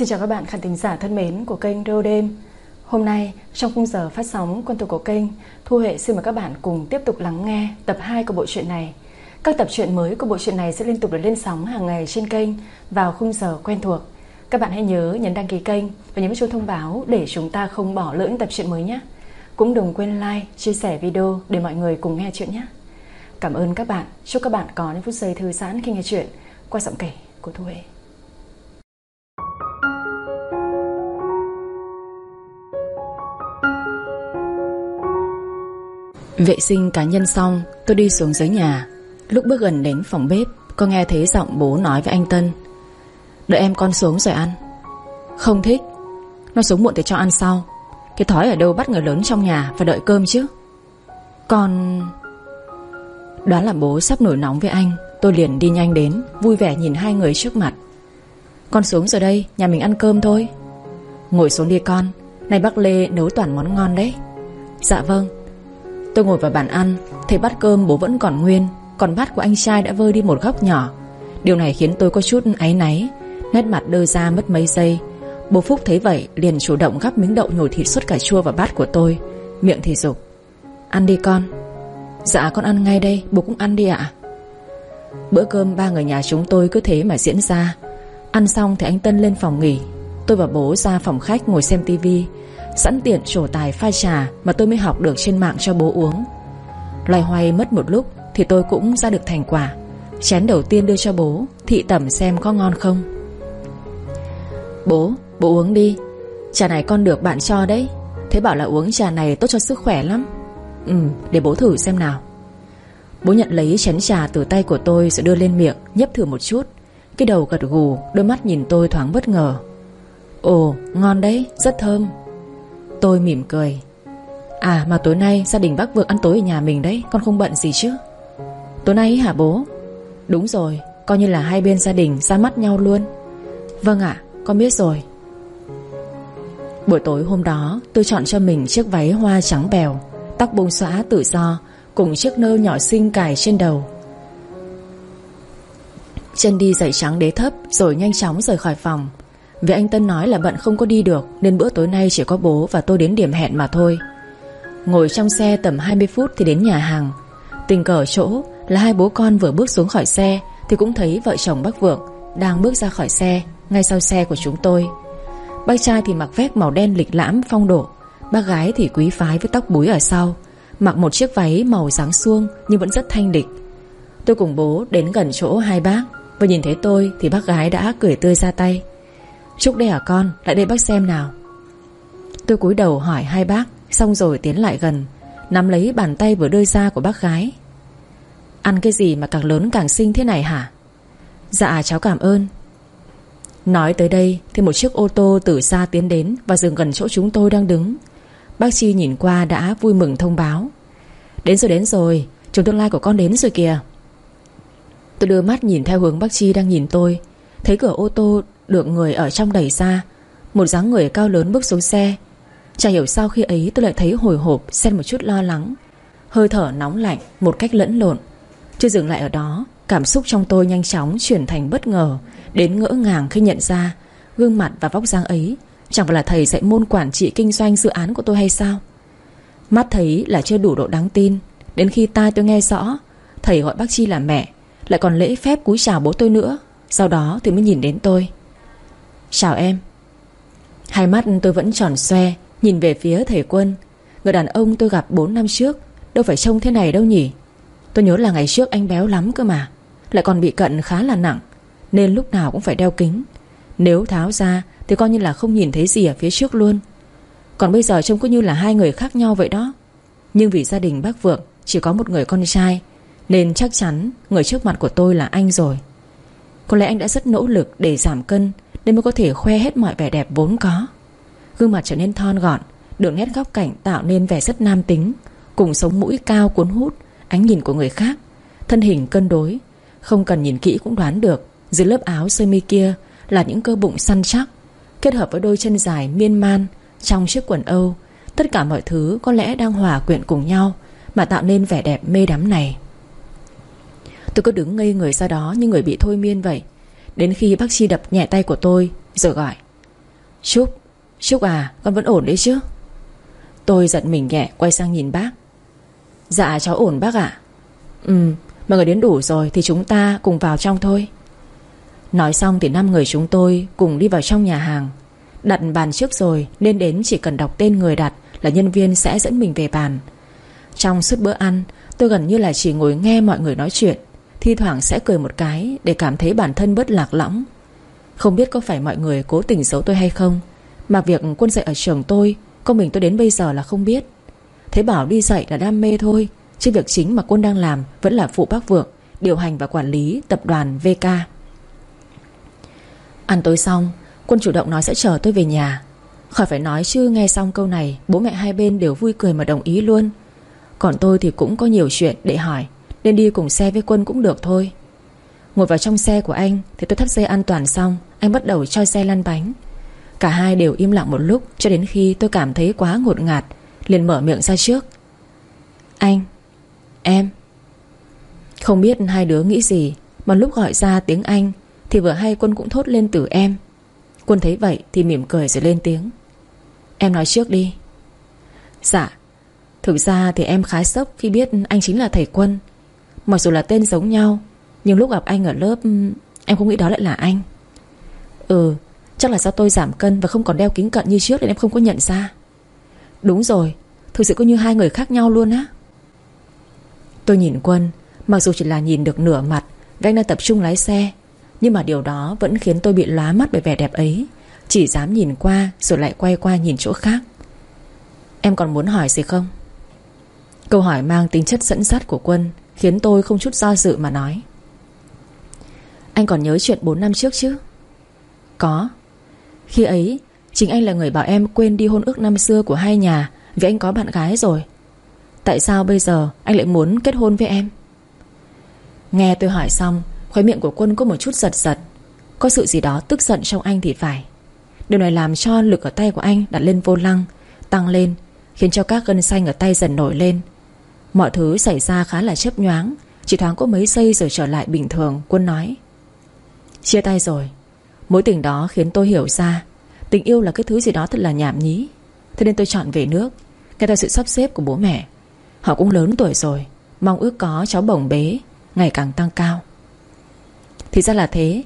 Xin chào các bạn khán thính giả thân mến của kênh Rô Đêm. Hôm nay trong khung giờ phát sóng quân thuộc của kênh Thu Hệ xin mời các bạn cùng tiếp tục lắng nghe tập 2 của bộ truyện này. Các tập truyện mới của bộ truyện này sẽ liên tục được lên sóng hàng ngày trên kênh vào khung giờ quen thuộc. Các bạn hãy nhớ nhấn đăng ký kênh và nhấn chuông thông báo để chúng ta không bỏ lỡ những tập truyện mới nhé. Cũng đừng quên like, chia sẻ video để mọi người cùng nghe chuyện nhé. Cảm ơn các bạn, chúc các bạn có những phút giây thư giãn khi nghe chuyện. Qua giọng kể của Thu Hệ Vệ sinh cá nhân xong, Tôi đi xuống dưới nhà. Lúc bước gần đến phòng bếp, Có nghe thấy giọng bố nói với anh Tân. Đợi em con xuống rồi ăn. Không thích. Nó xuống muộn thì cho ăn sau. Cái thói ở đâu bắt người lớn trong nhà và đợi cơm chứ. Con Đoán là bố sắp nổi nóng với anh, Tôi liền đi nhanh đến, Vui vẻ nhìn hai người trước mặt. Con xuống rồi đây, Nhà mình ăn cơm thôi. Ngồi xuống đi con Này bác Lê nấu toàn món ngon đấy. Dạ vâng. Tôi ngồi vào bàn ăn, Thấy bát cơm bố vẫn còn nguyên, Còn bát của anh trai đã vơi đi một góc nhỏ. Điều này khiến tôi có chút áy náy, Nét mặt đơ ra mất mấy giây. Bố Phúc thấy vậy liền chủ động gắp miếng đậu nhồi thịt suốt cà chua vào bát của tôi, Miệng thì dục. Ăn đi con. Dạ con ăn ngay đây, bố cũng ăn đi ạ. Bữa cơm ba người nhà chúng tôi cứ thế mà diễn ra. Ăn xong thì anh Tân lên phòng nghỉ. Tôi và bố ra phòng khách ngồi xem tivi Sẵn tiện trổ tài pha trà Mà tôi mới học được trên mạng cho bố uống. Loài hoay mất một lúc Thì tôi cũng ra được thành quả. Chén đầu tiên đưa cho bố Thị tẩm xem có ngon không. Bố, bố uống đi. Trà này con được bạn cho đấy. Thế bảo là uống trà này tốt cho sức khỏe lắm. Ừ, để bố thử xem nào. Bố nhận lấy chén trà từ tay của tôi Rồi đưa lên miệng, nhấp thử một chút. Cái đầu gật gù, đôi mắt nhìn tôi thoáng bất ngờ. Ồ, ngon đấy, rất thơm. Tôi mỉm cười. À mà tối nay gia đình bác Vượng ăn tối ở nhà mình đấy, Con không bận gì chứ? Tối nay hả bố? Đúng rồi, Coi như là hai bên gia đình ra mắt nhau luôn. Vâng ạ, con biết rồi. Buổi tối hôm đó, Tôi chọn cho mình chiếc váy hoa trắng bèo, Tóc bông xõa tự do, Cùng chiếc nơ nhỏ xinh cài trên đầu. Chân đi giày trắng đế thấp, Rồi nhanh chóng rời khỏi phòng vì anh Tân nói là bận không có đi được, Nên bữa tối nay chỉ có bố và tôi đến điểm hẹn mà thôi. Ngồi trong xe tầm 20 phút thì đến nhà hàng. Tình cờ chỗ là hai bố con vừa bước xuống khỏi xe, Thì cũng thấy vợ chồng bác Vượng Đang bước ra khỏi xe, Ngay sau xe của chúng tôi. Bác trai thì mặc vest màu đen lịch lãm, phong độ. Bác gái thì quý phái với tóc búi ở sau, Mặc một chiếc váy màu dáng suông Nhưng vẫn rất thanh địch Tôi cùng bố đến gần chỗ hai bác Và nhìn thấy tôi thì bác gái đã cười tươi ra tay. Trúc đây hả con? Lại đây bác xem nào. Tôi cúi đầu hỏi hai bác, Xong rồi tiến lại gần, Nắm lấy bàn tay vừa đưa ra của bác gái. Ăn cái gì mà càng lớn càng xinh thế này hả? Dạ cháu cảm ơn. Nói tới đây Thì một chiếc ô tô từ xa tiến đến Và dừng gần chỗ chúng tôi đang đứng. Bác Chi nhìn qua đã vui mừng thông báo. Đến rồi đến rồi Trường tương lai của con đến rồi kìa. Tôi đưa mắt nhìn theo hướng bác Chi đang nhìn tôi. Thấy cửa ô tô được người ở trong đẩy ra. Một dáng người cao lớn bước xuống xe. Chả hiểu sao khi ấy tôi lại thấy hồi hộp Xen một chút lo lắng. Hơi thở nóng lạnh, một cách lẫn lộn. Chưa dừng lại ở đó, Cảm xúc trong tôi nhanh chóng chuyển thành bất ngờ, Đến ngỡ ngàng khi nhận ra Gương mặt và vóc dáng ấy. Chẳng phải là thầy dạy môn quản trị kinh doanh dự án của tôi hay sao? Mắt thấy là chưa đủ độ đáng tin. Đến khi tai tôi nghe rõ, Thầy gọi bác Chi là mẹ, Lại còn lễ phép cúi chào bố tôi nữa. Sau đó thì mới nhìn đến tôi. Chào em. Hai mắt tôi vẫn tròn xoe, Nhìn về phía thầy quân. Người đàn ông tôi gặp 4 năm trước, Đâu phải trông thế này đâu nhỉ? Tôi nhớ là ngày trước anh béo lắm cơ mà, Lại còn bị cận khá là nặng, Nên lúc nào cũng phải đeo kính. Nếu tháo ra thì coi như là không nhìn thấy gì ở phía trước luôn. Còn bây giờ trông cứ như là hai người khác nhau vậy đó. Nhưng vì gia đình bác Vượng Chỉ có một người con trai, Nên chắc chắn người trước mặt của tôi là anh rồi. Có lẽ anh đã rất nỗ lực để giảm cân nên mới có thể khoe hết mọi vẻ đẹp vốn có. Gương mặt trở nên thon gọn Đường nét góc cạnh tạo nên vẻ rất nam tính, Cùng sống mũi cao cuốn hút, Ánh nhìn của người khác, Thân hình cân đối, Không cần nhìn kỹ cũng đoán được Dưới lớp áo sơ mi kia Là những cơ bụng săn chắc, Kết hợp với đôi chân dài miên man Trong chiếc quần Âu. Tất cả mọi thứ có lẽ đang hòa quyện cùng nhau Mà tạo nên vẻ đẹp mê đắm này. Tôi cứ đứng ngây người ra đó Như người bị thôi miên vậy Đến khi bác Chi đập nhẹ tay của tôi, Rồi gọi. Trúc Trúc à con vẫn ổn đấy chứ? Tôi giật mình nhẹ, quay sang nhìn bác. Dạ cháu ổn bác ạ. Ừ Mọi người đến đủ rồi thì chúng ta cùng vào trong thôi. Nói xong thì năm người chúng tôi Cùng đi vào trong nhà hàng. Đặt bàn trước rồi, Nên đến chỉ cần đọc tên người đặt Là nhân viên sẽ dẫn mình về bàn. Trong suốt bữa ăn, Tôi gần như là chỉ ngồi nghe mọi người nói chuyện. Thi thoảng sẽ cười một cái Để cảm thấy bản thân bớt lạc lõng. Không biết có phải mọi người cố tình giấu tôi hay không, Mà việc quân dạy ở trường tôi Công mình tôi đến bây giờ là không biết. Thế bảo đi dạy là đam mê thôi, Chứ việc chính mà quân đang làm Vẫn là phụ bác vượng, Điều hành và quản lý tập đoàn VK Ăn tối xong, Quân chủ động nói sẽ chờ tôi về nhà. Khỏi phải nói chứ nghe xong câu này, Bố mẹ hai bên đều vui cười mà đồng ý luôn. Còn tôi thì cũng có nhiều chuyện để hỏi. Nên đi cùng xe với quân cũng được thôi. Ngồi vào trong xe của anh Thì tôi thắt dây an toàn xong, Anh bắt đầu cho xe lăn bánh. Cả hai đều im lặng một lúc Cho đến khi tôi cảm thấy quá ngột ngạt, Liền mở miệng ra trước. Anh, Em. Không biết hai đứa nghĩ gì, Mà lúc gọi ra tiếng anh Thì vừa hay quân cũng thốt lên từ em. Quân thấy vậy thì mỉm cười rồi lên tiếng. Em nói trước đi. Dạ Thực ra thì em khá sốc khi biết anh chính là thầy Quân. Mặc dù là tên giống nhau, Nhưng lúc gặp anh ở lớp, Em không nghĩ đó lại là anh. Ừ Chắc là do tôi giảm cân và không còn đeo kính cận như trước Nên em không có nhận ra. Đúng rồi, Thực sự có như hai người khác nhau luôn á. Tôi nhìn Quân, Mặc dù chỉ là nhìn được nửa mặt Và anh đang tập trung lái xe, Nhưng mà điều đó vẫn khiến tôi bị lóa mắt bởi vẻ đẹp ấy. Chỉ dám nhìn qua Rồi lại quay qua nhìn chỗ khác. Em còn muốn hỏi gì không? Câu hỏi mang tính chất dẫn dắt của Quân Khiến tôi không chút do dự mà nói. Anh còn nhớ chuyện 4 năm trước chứ? Có. Khi ấy, Chính anh là người bảo em quên đi hôn ước năm xưa của hai nhà Vì anh có bạn gái rồi. Tại sao bây giờ anh lại muốn kết hôn với em? Nghe tôi hỏi xong Khói miệng của quân có một chút giật giật. Có sự gì đó tức giận trong anh thì phải. Điều này làm cho lực ở tay của anh đặt lên vô lăng, Tăng lên, Khiến cho các gân xanh ở tay dần nổi lên. Mọi thứ xảy ra khá là chấp nhoáng. Chỉ thoáng có mấy giây rồi trở lại bình thường, Quân nói. Chia tay rồi. Mối tình đó khiến tôi hiểu ra. Tình yêu là cái thứ gì đó thật là nhảm nhí. Thế nên tôi chọn về nước, Nghe theo sự sắp xếp của bố mẹ. Họ cũng lớn tuổi rồi, Mong ước có cháu bổng bế, Ngày càng tăng cao. Thì ra là thế.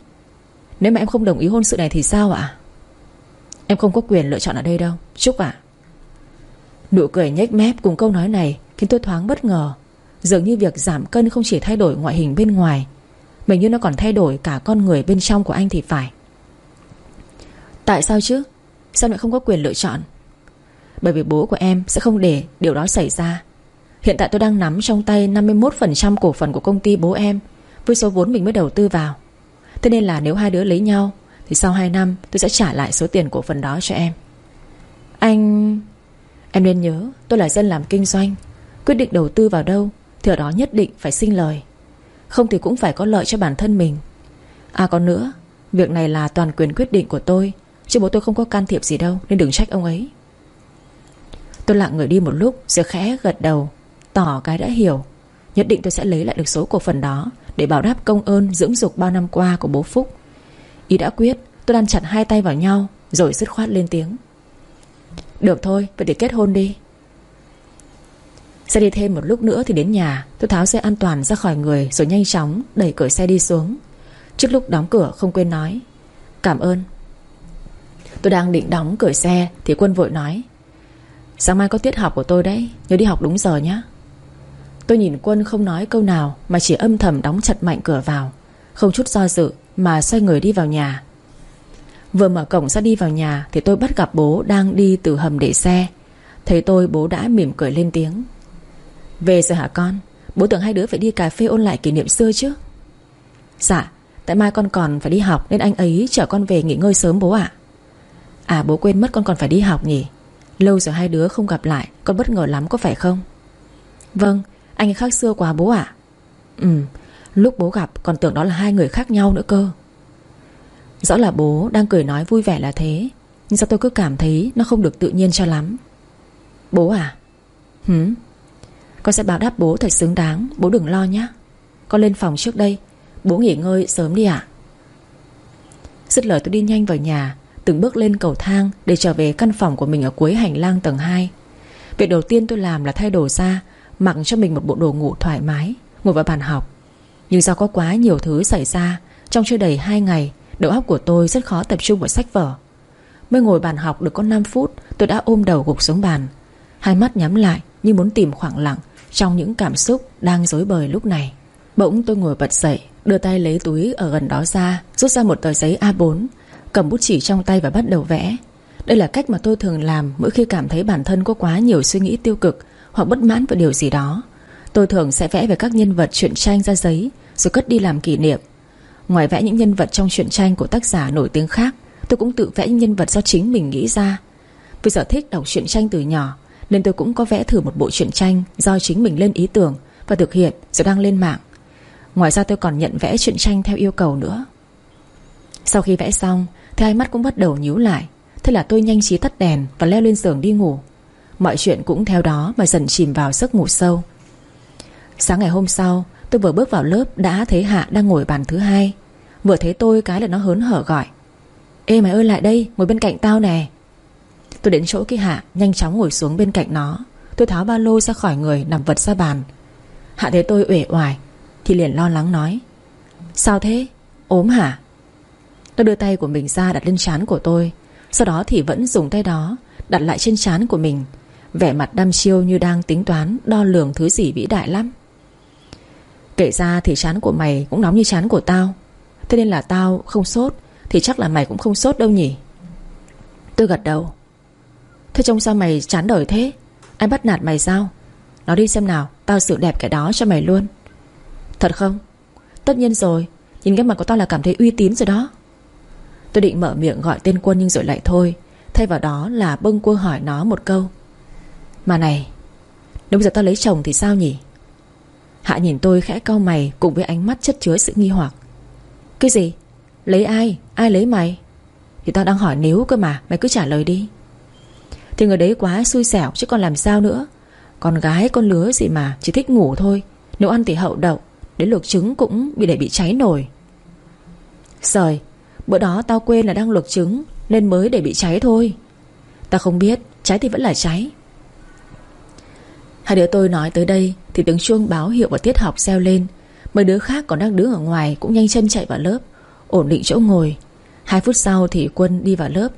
Nếu mà em không đồng ý hôn sự này thì sao ạ? Em không có quyền lựa chọn ở đây đâu. Chúc ạ. Nụ cười nhếch mép cùng câu nói này Khiến tôi thoáng bất ngờ. Dường như việc giảm cân không chỉ thay đổi ngoại hình bên ngoài Mình như nó còn thay đổi cả con người bên trong của anh thì phải. Tại sao chứ? Sao lại không có quyền lựa chọn? Bởi vì bố của em sẽ không để điều đó xảy ra. Hiện tại tôi đang nắm trong tay 51% cổ phần của công ty bố em, Với số vốn mình mới đầu tư vào. Thế nên là nếu hai đứa lấy nhau, Thì sau 2 năm tôi sẽ trả lại số tiền cổ phần đó cho em. Anh... Em nên nhớ tôi là dân làm kinh doanh. Quyết định đầu tư vào đâu Thì ở đó nhất định phải sinh lời. Không thì cũng phải có lợi cho bản thân mình. À còn nữa Việc này là toàn quyền quyết định của tôi Chứ bố tôi không có can thiệp gì đâu Nên đừng trách ông ấy. Tôi lặng người đi một lúc Rồi khẽ gật đầu Tỏ cái đã hiểu. Nhất định tôi sẽ lấy lại được số cổ phần đó Để bảo đáp công ơn dưỡng dục bao năm qua của bố Phúc. Ý đã quyết Tôi đang chặt hai tay vào nhau Rồi dứt khoát lên tiếng. Được thôi, vậy thì kết hôn đi. Xe đi thêm một lúc nữa thì đến nhà, Tôi tháo xe an toàn ra khỏi người Rồi nhanh chóng đẩy cửa xe đi xuống. Trước lúc đóng cửa, không quên nói, Cảm ơn. Tôi đang định đóng cửa xe Thì quân vội nói, Sáng mai có tiết học của tôi đấy, Nhớ đi học đúng giờ nhé Tôi nhìn quân không nói câu nào Mà chỉ âm thầm đóng chặt mạnh cửa vào, Không chút do dự mà xoay người đi vào nhà. Vừa mở cổng ra đi vào nhà Thì tôi bắt gặp bố đang đi từ hầm để xe. Thấy tôi, bố đã mỉm cười lên tiếng. Về rồi hả con? Bố tưởng hai đứa phải đi cà phê ôn lại kỷ niệm xưa chứ. Dạ Tại mai con còn phải đi học Nên anh ấy chở con về nghỉ ngơi sớm bố ạ. À bố quên mất con còn phải đi học nhỉ? Lâu rồi hai đứa không gặp lại, Con bất ngờ lắm có phải không? Vâng anh ấy khác xưa quá bố ạ. Ừ Lúc bố gặp còn tưởng đó là hai người khác nhau nữa cơ. Rõ là bố đang cười nói vui vẻ là thế, Nhưng sao tôi cứ cảm thấy Nó không được tự nhiên cho lắm. Bố à? Hử? Con sẽ báo đáp bố thật xứng đáng. Bố đừng lo nhé. Con lên phòng trước đây. Bố nghỉ ngơi sớm đi ạ. Dứt lời tôi đi nhanh vào nhà, Từng bước lên cầu thang Để trở về căn phòng của mình ở cuối hành lang tầng 2 Việc đầu tiên tôi làm là thay đồ ra Mặc cho mình một bộ đồ ngủ thoải mái, Ngồi vào bàn học. Nhưng do có quá nhiều thứ xảy ra, Trong chưa đầy 2 ngày, Đầu óc của tôi rất khó tập trung vào sách vở. Mới ngồi bàn học được có 5 phút, Tôi đã ôm đầu gục xuống bàn. Hai mắt nhắm lại như muốn tìm khoảng lặng trong những cảm xúc đang dối bời lúc này, Bỗng tôi ngồi bật dậy, Đưa tay lấy túi ở gần đó ra, Rút ra một tờ giấy A4 Cầm bút chỉ trong tay và bắt đầu vẽ. Đây là cách mà tôi thường làm Mỗi khi cảm thấy bản thân có quá nhiều suy nghĩ tiêu cực Hoặc bất mãn về điều gì đó. Tôi thường sẽ vẽ về các nhân vật truyện tranh ra giấy, Rồi cất đi làm kỷ niệm. Ngoài vẽ những nhân vật trong truyện tranh của tác giả nổi tiếng khác, Tôi cũng tự vẽ những nhân vật do chính mình nghĩ ra. Vì sở thích đọc truyện tranh từ nhỏ nên tôi cũng có vẽ thử một bộ truyện tranh Do chính mình lên ý tưởng Và thực hiện rồi đăng lên mạng. Ngoài ra tôi còn nhận vẽ truyện tranh theo yêu cầu nữa. Sau khi vẽ xong Thì hai mắt cũng bắt đầu nhíu lại. Thế là tôi nhanh trí tắt đèn Và leo lên giường đi ngủ. Mọi chuyện cũng theo đó mà dần chìm vào giấc ngủ sâu. Sáng ngày hôm sau, Tôi vừa bước vào lớp Đã thấy Hạ đang ngồi bàn thứ hai. Vừa thấy tôi cái là nó hớn hở gọi. Ê mày ơi lại đây, ngồi bên cạnh tao nè. Tôi đến chỗ cái Hạ, Nhanh chóng ngồi xuống bên cạnh nó. Tôi tháo ba lô ra khỏi người, nằm vật ra bàn. Hạ thấy tôi uể oải, Thì liền lo lắng nói, Sao thế? Ốm hả? Nó đưa tay của mình ra đặt lên trán của tôi, Sau đó thì vẫn dùng tay đó Đặt lại trên trán của mình. Vẻ mặt đăm chiêu như đang tính toán Đo lường thứ gì vĩ đại lắm. Kể ra thì chán của mày Cũng nóng như chán của tao. Thế nên là tao không sốt, Thì chắc là mày cũng không sốt đâu nhỉ? Tôi gật đầu. Thế trông sao mày chán đời thế? Anh bắt nạt mày sao? Nó đi xem nào, Tao sự đẹp cái đó cho mày luôn. Thật không? Tất nhiên rồi, Nhìn cái mặt của tao là cảm thấy uy tín rồi đó. Tôi định mở miệng gọi tên quân nhưng rồi lại thôi. Thay vào đó là bâng cua hỏi nó một câu. Mà này, Nếu bây giờ tao lấy chồng thì sao nhỉ? Hạ nhìn tôi khẽ cau mày Cùng với ánh mắt chất chứa sự nghi hoặc. Cái gì? Lấy ai? Ai lấy mày? Thì tao đang hỏi nếu cơ mà, Mày cứ trả lời đi. Thì người đấy quá xui xẻo, chứ còn làm sao nữa. Con gái, con lứa gì mà, Chỉ thích ngủ thôi. Nếu ăn thì hậu đậu, Đến luộc trứng cũng bị để bị cháy nổi Sời, Bữa đó tao quên là đang luộc trứng, Nên mới để bị cháy thôi. Tao không biết, Cháy thì vẫn là cháy. Hai đứa tôi nói tới đây, Thì tiếng chuông báo hiệu và tiết học reo lên. Mấy đứa khác còn đang đứng ở ngoài Cũng nhanh chân chạy vào lớp, Ổn định chỗ ngồi. Hai phút sau thì Quân đi vào lớp.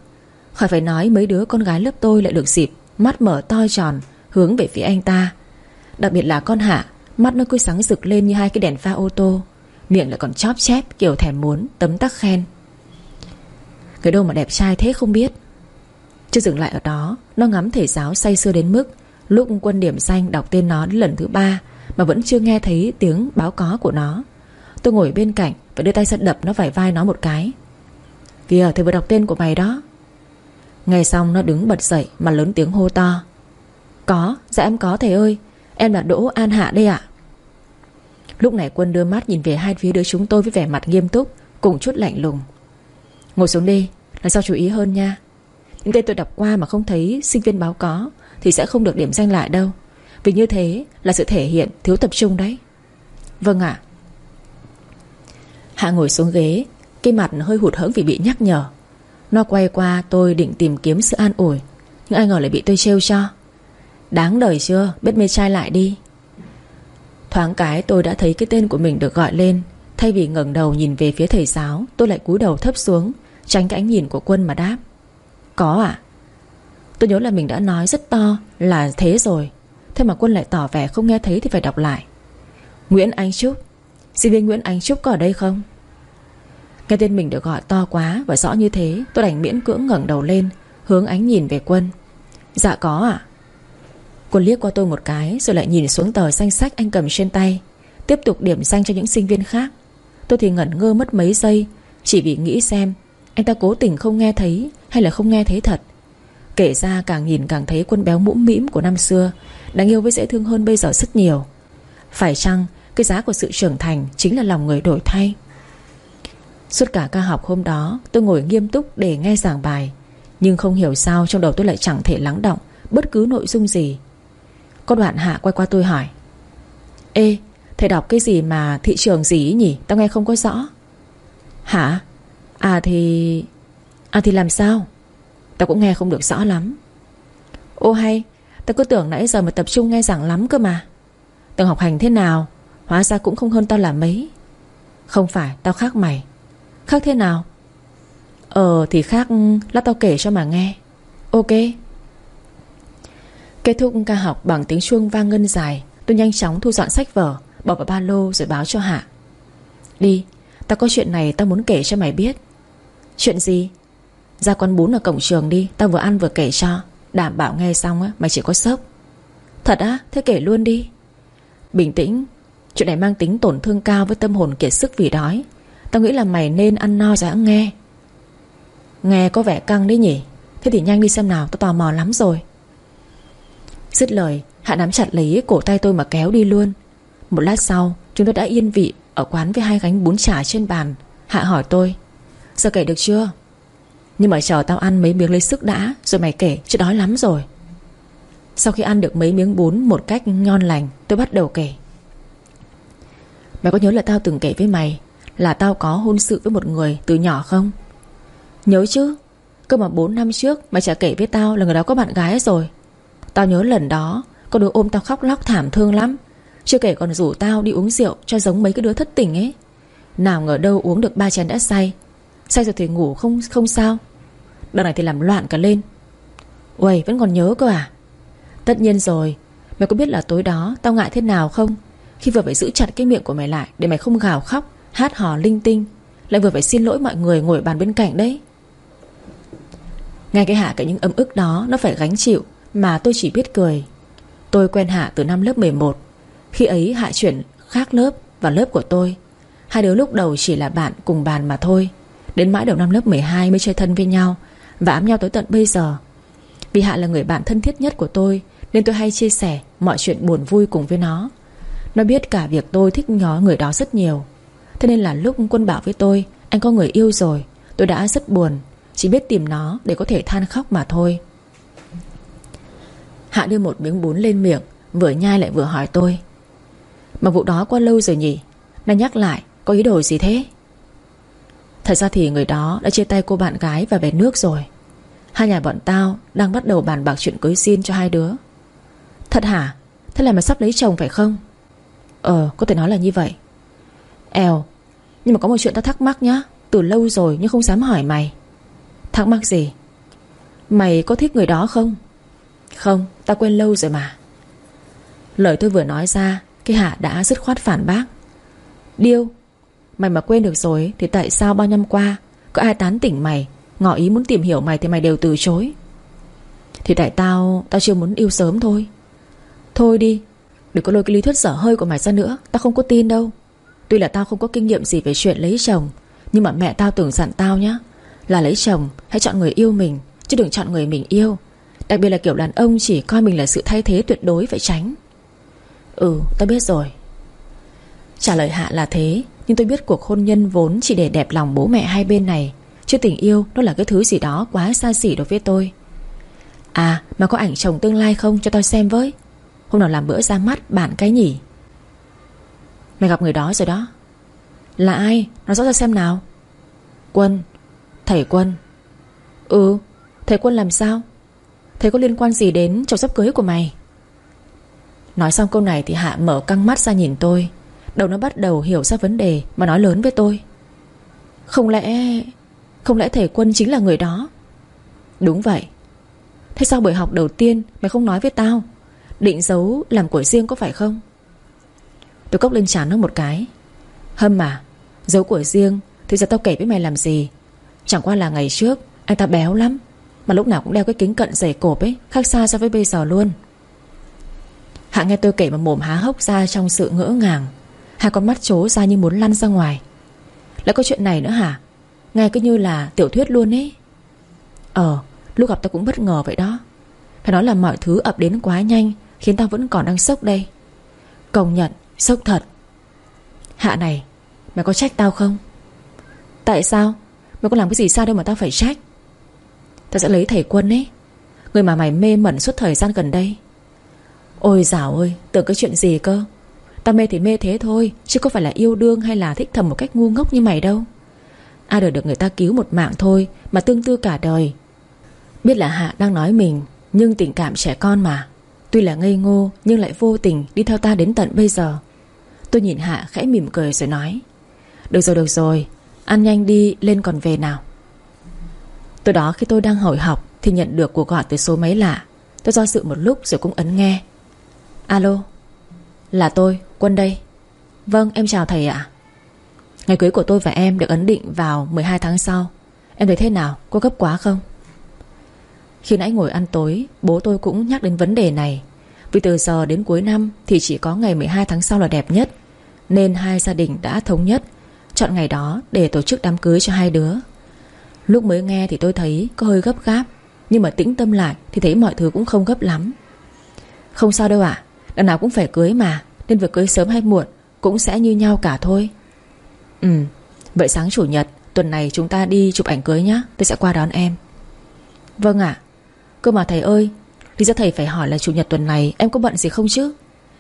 Khỏi phải nói mấy đứa con gái lớp tôi lại được dịp Mắt mở to tròn, Hướng về phía anh ta. Đặc biệt là con Hạ, Mắt nó cứ sáng rực lên như hai cái đèn pha ô tô, Miệng lại còn chóp chép kiểu thèm muốn, Tấm tắc khen. Người đâu mà đẹp trai thế không biết. Chưa dừng lại ở đó, Nó ngắm thể giáo say sưa đến mức Lúc quân điểm xanh đọc tên nó đến lần thứ ba Mà vẫn chưa nghe thấy tiếng báo có của nó. Tôi ngồi bên cạnh Và đưa tay ra đập nó vài vai nó một cái. Kìa, thầy vừa đọc tên của mày đó. Nghe xong nó đứng bật dậy Mà lớn tiếng hô to. Có, dạ em có thầy ơi. Em là Đỗ An Hạ đây ạ. Lúc này quân đưa mắt nhìn về hai phía đứa chúng tôi Với vẻ mặt nghiêm túc Cùng chút lạnh lùng. Ngồi xuống đi Lần sau chú ý hơn nha. Những tên tôi đọc qua mà không thấy sinh viên báo có Thì sẽ không được điểm danh lại đâu. Vì như thế là sự thể hiện thiếu tập trung đấy. Vâng ạ. Hạ ngồi xuống ghế Cái mặt hơi hụt hẫng vì bị nhắc nhở. Nó quay qua tôi định tìm kiếm sự an ủi. Nhưng ai ngờ lại bị tôi trêu cho. Đáng đời chưa? Biết mê trai lại đi. Thoáng cái tôi đã thấy cái tên của mình được gọi lên. Thay vì ngẩng đầu nhìn về phía thầy giáo, Tôi lại cúi đầu thấp xuống, Tránh cái ánh nhìn của quân mà đáp. Có ạ. Tôi nhớ là mình đã nói rất to là thế rồi. Thế mà quân lại tỏ vẻ không nghe thấy thì phải đọc lại. Nguyễn Anh Trúc. Sinh viên Nguyễn Anh Trúc có ở đây không? Nghe tên mình được gọi to quá Và rõ như thế, tôi đành miễn cưỡng ngẩng đầu lên, Hướng ánh nhìn về quân. Dạ có ạ. Quân liếc qua tôi một cái, Rồi lại nhìn xuống tờ danh sách anh cầm trên tay, Tiếp tục điểm danh cho những sinh viên khác. Tôi thì ngẩn ngơ mất mấy giây, Chỉ vì nghĩ xem, Anh ta cố tình không nghe thấy Hay là không nghe thấy thật. Kể ra càng nhìn càng thấy quân béo mũm mĩm của năm xưa, Đáng yêu với dễ thương hơn bây giờ rất nhiều. Phải chăng Cái giá của sự trưởng thành Chính là lòng người đổi thay? Suốt cả ca học hôm đó, Tôi ngồi nghiêm túc để nghe giảng bài. Nhưng không hiểu sao trong đầu tôi lại chẳng thể lắng động Bất cứ nội dung gì. Có đoạn hạ quay qua tôi hỏi, Ê, Thầy đọc cái gì mà thị trường gì nhỉ? Tao nghe không có rõ. Hả? À thì À thì làm sao? Tao cũng nghe không được rõ lắm. Ô hay, Tao cứ tưởng nãy giờ mà tập trung nghe giảng lắm cơ mà. Tao học hành thế nào? Hóa ra cũng không hơn tao là mấy. Không phải, tao khác mày. Khác thế nào? Ờ thì khác, Lát tao kể cho mà nghe. Ok. Kết thúc ca học bằng tiếng chuông vang ngân dài, Tôi nhanh chóng thu dọn sách vở, Bỏ vào ba lô rồi báo cho Hạ. Đi, Tao có chuyện này tao muốn kể cho mày biết. Chuyện gì? Ra quán bún ở cổng trường đi, Tao vừa ăn vừa kể cho. Đảm bảo nghe xong á, mày chỉ có sốc. Thật á, thế kể luôn đi. Bình tĩnh, Chuyện này mang tính tổn thương cao với tâm hồn kiệt sức vì đói. Tao nghĩ là mày nên ăn no rồi hãng nghe. Nghe có vẻ căng đấy nhỉ? Thế thì nhanh đi xem nào, Tao tò mò lắm rồi. Dứt lời, Hạ nắm chặt lấy cổ tay tôi mà kéo đi luôn. Một lát sau, Chúng tôi đã yên vị Ở quán với hai gánh bún chả trên bàn. Hạ hỏi tôi, Giờ kể được chưa? Nhưng mà chờ tao ăn mấy miếng lấy sức đã, Rồi mày kể, chứ đói lắm rồi. Sau khi ăn được mấy miếng bún Một cách ngon lành, Tôi bắt đầu kể. Mày có nhớ là tao từng kể với mày là tao có hôn sự với một người từ nhỏ không? Nhớ chứ, Cơ mà 4 năm trước mày chả kể với tao là người đó có bạn gái rồi. Tao nhớ lần đó, Có đứa ôm tao khóc lóc thảm thương lắm. Chưa kể còn rủ tao đi uống rượu Cho giống mấy cái đứa thất tình ấy. Nào ngờ đâu uống được ba chén đã say. Say rồi thì ngủ không không sao. Đằng này thì làm loạn cả lên. Uầy, vẫn còn nhớ cơ à? Tất nhiên rồi, Mày có biết là tối đó tao ngại thế nào không? Khi vừa phải giữ chặt cái miệng của mày lại Để mày không gào khóc. Hát hò linh tinh. Lại vừa phải xin lỗi mọi người ngồi bàn bên cạnh đấy. Ngay cái hạ cái những âm ức đó, Nó phải gánh chịu, Mà tôi chỉ biết cười. Tôi quen Hạ từ năm lớp 11 Khi ấy Hạ chuyển khác lớp vào lớp của tôi. Hai đứa lúc đầu chỉ là bạn cùng bàn mà thôi. Đến mãi đầu năm lớp 12 mới chơi thân với nhau Và ám nhau tới tận bây giờ. Vì Hạ là người bạn thân thiết nhất của tôi, Nên tôi hay chia sẻ mọi chuyện buồn vui cùng với nó. Nó biết cả việc tôi thích nhó người đó rất nhiều. Thế nên là lúc quân bảo với tôi, Anh có người yêu rồi, Tôi đã rất buồn, Chỉ biết tìm nó để có thể than khóc mà thôi. Hạ đưa một miếng bún lên miệng, Vừa nhai lại vừa hỏi tôi. Mà vụ đó qua lâu rồi nhỉ? Nàng nhắc lại, có ý đồ gì thế? Thật ra thì người đó đã chia tay cô bạn gái và về nước rồi. Hai nhà bọn tao đang bắt đầu bàn bạc chuyện cưới xin cho hai đứa. Thật hả? Thế là mày sắp lấy chồng phải không? Ờ có thể nói là như vậy. Èo Nhưng mà có một chuyện tao thắc mắc nhá. Từ lâu rồi nhưng không dám hỏi mày. Thắc mắc gì? Mày có thích người đó không? Không, tao quên lâu rồi mà. Lời tôi vừa nói ra, Cái Hạ đã dứt khoát phản bác. Điêu, Mày mà quên được rồi Thì tại sao bao năm qua Có ai tán tỉnh mày, Ngỏ ý muốn tìm hiểu mày thì mày đều từ chối? Thì tại tao Tao chưa muốn yêu sớm thôi. Thôi đi, Đừng có lôi cái lý thuyết dở hơi của mày ra nữa, Tao không có tin đâu. Tuy là tao không có kinh nghiệm gì về chuyện lấy chồng, Nhưng mà mẹ tao tưởng dặn tao nhá, Là lấy chồng, hãy chọn người yêu mình, Chứ đừng chọn người mình yêu. Đặc biệt là kiểu đàn ông chỉ coi mình là sự thay thế tuyệt đối phải tránh. Ừ tao biết rồi. Trả lời Hạ là thế, Nhưng tôi biết cuộc hôn nhân vốn chỉ để đẹp lòng bố mẹ hai bên này, Chứ tình yêu nó là cái thứ gì đó quá xa xỉ đối với tôi. À mà có ảnh chồng tương lai không cho tao xem với? Hôm nào làm bữa ra mắt bạn cái nhỉ? Mày gặp người đó rồi đó. Là ai? Nói rõ ra xem nào. Quân. Thầy Quân. Ừ Thầy Quân làm sao? Thầy có liên quan gì đến chồng sắp cưới của mày? Nói xong câu này thì Hạ mở căng mắt ra nhìn tôi. Đầu nó bắt đầu hiểu ra vấn đề Mà nói lớn với tôi. Không lẽ Không lẽ thầy quân chính là người đó? Đúng vậy. Thế sao buổi học đầu tiên mày không nói với tao? Định giấu làm của riêng có phải không? Tôi cốc lên chán nó một cái. Hâm mà Giấu của riêng Thì giờ tao kể với mày làm gì? Chẳng qua là ngày trước, Anh ta béo lắm, Mà lúc nào cũng đeo cái kính cận dày cộp ấy, Khác xa so với bây giờ luôn. Hạ nghe tôi kể mà mồm há hốc ra trong sự ngỡ ngàng, Hai con mắt trố ra như muốn lăn ra ngoài. Lại có chuyện này nữa hả? Nghe cứ như là tiểu thuyết luôn ấy. Ờ Lúc gặp tao cũng bất ngờ vậy đó. Phải nói là mọi thứ ập đến quá nhanh, Khiến tao vẫn còn đang sốc đây. Công nhận sốc thật. Hạ này, Mày có trách tao không? Tại sao? Mày có làm cái gì sao đâu mà tao phải trách? Tao sẽ lấy thầy quân ấy, Người mà mày mê mẩn suốt thời gian gần đây. Ôi dào ơi, Tưởng cái chuyện gì cơ? Tao mê thì mê thế thôi, Chứ có phải là yêu đương hay là thích thầm một cách ngu ngốc như mày đâu. Ai đời được người ta cứu một mạng thôi Mà tương tư cả đời. Biết là Hạ đang nói mình, Nhưng tình cảm trẻ con mà. Tuy là ngây ngô, nhưng lại vô tình Đi theo ta đến tận bây giờ. Tôi nhìn Hạ khẽ mỉm cười rồi nói Được rồi được rồi Ăn nhanh đi lên còn về nào. Tối đó khi tôi đang hỏi học Thì nhận được cuộc gọi từ số máy lạ. Tôi do dự một lúc rồi cũng ấn nghe. Alo Là tôi, Quân đây. Vâng, em chào thầy ạ. Ngày cưới của tôi và em được ấn định vào 12 tháng sau. Em thấy thế nào, có gấp quá không? Khi nãy ngồi ăn tối Bố tôi cũng nhắc đến vấn đề này. Vì từ giờ đến cuối năm Thì chỉ có ngày 12 tháng sau là đẹp nhất, Nên hai gia đình đã thống nhất Chọn ngày đó để tổ chức đám cưới cho hai đứa. Lúc mới nghe thì tôi thấy có hơi gấp gáp, Nhưng mà tĩnh tâm lại Thì thấy mọi thứ cũng không gấp lắm. Không sao đâu ạ, Đằng nào cũng phải cưới mà, Nên việc cưới sớm hay muộn Cũng sẽ như nhau cả thôi. Ừ Vậy sáng chủ nhật, Tuần này chúng ta đi chụp ảnh cưới nhé Tôi sẽ qua đón em. Vâng ạ. Cơ mà thầy ơi Lý ra thầy phải hỏi là chủ nhật tuần này Em có bận gì không chứ?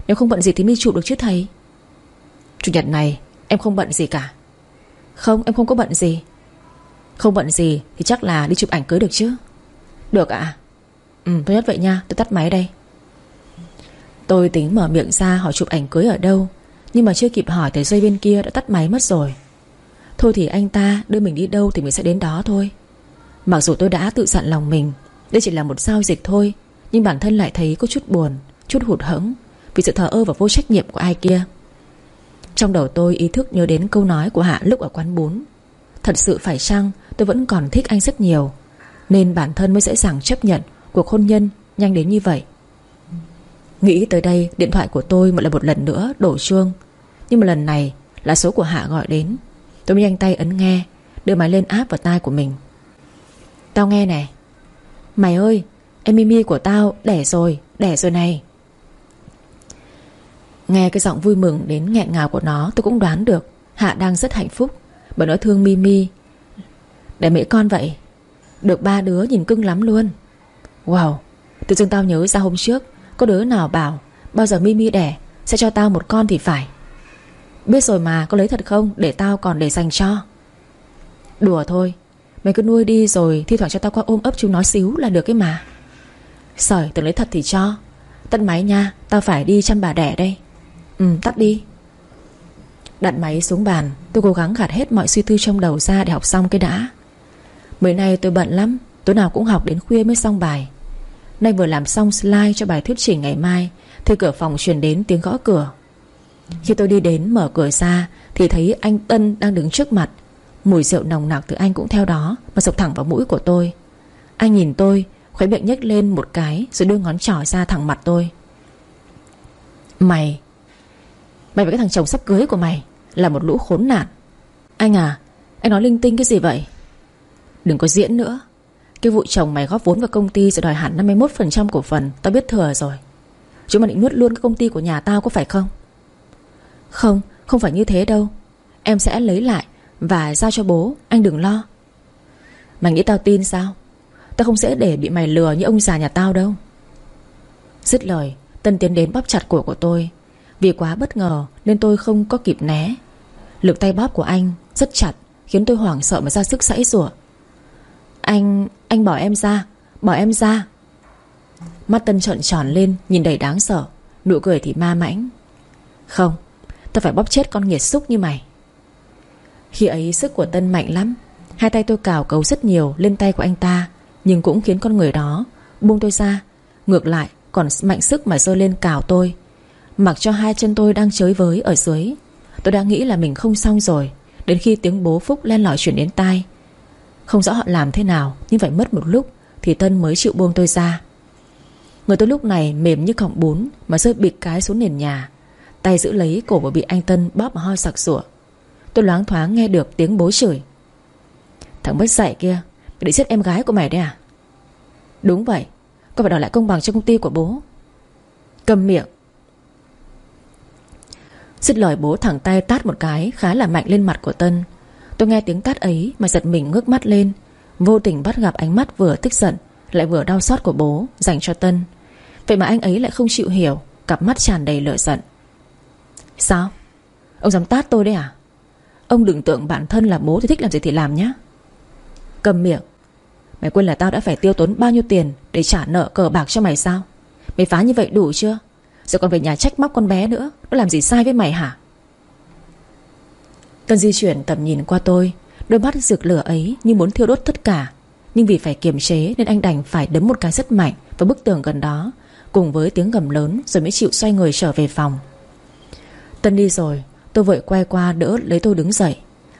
Nếu không bận gì thì mới chụp được chứ thầy? Chủ nhật này, em không bận gì cả. Không, em không có bận gì. Không bận gì thì chắc là đi chụp ảnh cưới được chứ. Được ạ. À? Ừ tốt nhất vậy nha, Tôi tắt máy đây. Tôi tính mở miệng ra hỏi chụp ảnh cưới ở đâu, Nhưng mà chưa kịp hỏi thì dây bên kia đã tắt máy mất rồi. Thôi thì anh ta đưa mình đi đâu thì mình sẽ đến đó thôi. Mặc dù tôi đã tự dặn lòng mình, Đây chỉ là một giao dịch thôi nhưng bản thân lại thấy có chút buồn Chút hụt hẫng Vì sự thờ ơ và vô trách nhiệm của ai kia. Trong đầu tôi ý thức nhớ đến câu nói của Hạ lúc ở quán bún. Thật sự phải chăng tôi vẫn còn thích anh rất nhiều Nên bản thân mới dễ dàng chấp nhận Cuộc hôn nhân nhanh đến như vậy. Nghĩ tới đây Điện thoại của tôi một là một lần nữa đổ chuông. Nhưng mà lần này là số của Hạ gọi đến. Tôi mới nhanh tay ấn nghe Đưa máy lên áp vào tai của mình. Tao nghe nè, Mày ơi Em Mimi của tao, đẻ rồi Đẻ rồi này. Nghe cái giọng vui mừng đến nghẹn ngào của nó, Tôi cũng đoán được Hạ đang rất hạnh phúc, Bởi nó thương Mimi. Để mấy con vậy, Được ba đứa nhìn cưng lắm luôn. Wow, Tự dưng tao nhớ ra hôm trước, Có đứa nào bảo, Bao giờ Mimi đẻ, Sẽ cho tao một con thì phải. Biết rồi mà, có lấy thật không? Để tao còn để dành cho. Đùa thôi, Mày cứ nuôi đi rồi thi thoảng cho tao qua ôm ấp chúng nó xíu là được cái mà. Sởi tưởng lấy thật thì cho. Tắt máy nha, Tao phải đi chăm bà đẻ đây. Ừ tắt đi. Đặt máy xuống bàn, Tôi cố gắng gạt hết mọi suy tư trong đầu ra Để học xong cái đã. Mới nay tôi bận lắm, Tối nào cũng học đến khuya mới xong bài. Nay vừa làm xong slide cho bài thuyết trình ngày mai, Thì cửa phòng truyền đến tiếng gõ cửa. Khi tôi đi đến mở cửa ra, Thì thấy anh Tân đang đứng trước mặt. Mùi rượu nồng nặc từ anh cũng theo đó, Mà sộc thẳng vào mũi của tôi. Anh nhìn tôi Khóe miệng nhếch lên một cái, Rồi đưa ngón trỏ ra thẳng mặt tôi. Mày Mày và cái thằng chồng sắp cưới của mày Là một lũ khốn nạn. Anh à Anh nói linh tinh cái gì vậy? Đừng có diễn nữa. Cái vụ chồng mày góp vốn vào công ty Rồi đòi hẳn 51% cổ phần, Tao biết thừa rồi. Chúng mày định nuốt luôn cái công ty của nhà tao có phải không? Không Không phải như thế đâu. Em sẽ lấy lại và giao cho bố, Anh đừng lo. Mày nghĩ tao tin sao? Tao không dễ để bị mày lừa như ông già nhà tao đâu. Dứt lời, Tân tiến đến bóp chặt cổ của tôi. Vì quá bất ngờ nên tôi không có kịp né. Lực tay bóp của anh rất chặt, Khiến tôi hoảng sợ mà ra sức sãy rủa Anh... anh bỏ em ra, Bỏ em ra. Mắt Tân trợn tròn lên, Nhìn đầy đáng sợ. Nụ cười thì ma mãnh. Không, Tao phải bóp chết con nghiệt xúc như mày. Khi ấy sức của Tân mạnh lắm. Hai tay tôi cào cấu rất nhiều lên tay của anh ta. Nhưng cũng khiến con người đó Buông tôi ra. Ngược lại, còn mạnh sức mà rơi lên cào tôi. Mặc cho hai chân tôi đang chới với ở dưới, Tôi đã nghĩ là mình không xong rồi. Đến khi tiếng bố Phúc len lỏi chuyển đến tai, Không rõ họ làm thế nào, Nhưng phải mất một lúc Thì Tân mới chịu buông tôi ra. Người tôi lúc này mềm như cọng bún Mà rơi bịch cái xuống nền nhà. Tay giữ lấy cổ và bị anh Tân bóp mà ho sặc sủa Tôi loáng thoáng nghe được tiếng bố chửi. Thằng bất dạy kia để định giết em gái của mày đấy à? Đúng vậy. Con phải đòi lại công bằng cho công ty của bố. Cầm miệng. Dứt lời bố thẳng tay tát một cái Khá là mạnh lên mặt của Tân. Tôi nghe tiếng tát ấy mà giật mình ngước mắt lên. Vô tình bắt gặp ánh mắt vừa tức giận, Lại vừa đau xót của bố, Dành cho Tân. Vậy mà anh ấy lại không chịu hiểu, Cặp mắt tràn đầy lửa giận. Sao? Ông dám tát tôi đấy à? Ông đừng tưởng bản thân là bố thì thích làm gì thì làm nhé Cầm miệng. Mày quên là tao đã phải tiêu tốn bao nhiêu tiền Để trả nợ cờ bạc cho mày sao? Mày phá như vậy đủ chưa? Giờ còn về nhà trách móc con bé nữa, Nó làm gì sai với mày hả? Tân di chuyển tầm nhìn qua tôi, Đôi mắt rực lửa ấy như muốn thiêu đốt tất cả. Nhưng vì phải kiềm chế Nên anh đành phải đấm một cái rất mạnh Vào bức tường gần đó, Cùng với tiếng gầm lớn Rồi mới chịu xoay người trở về phòng. Tân đi rồi, Tôi vội quay qua đỡ lấy tôi đứng dậy.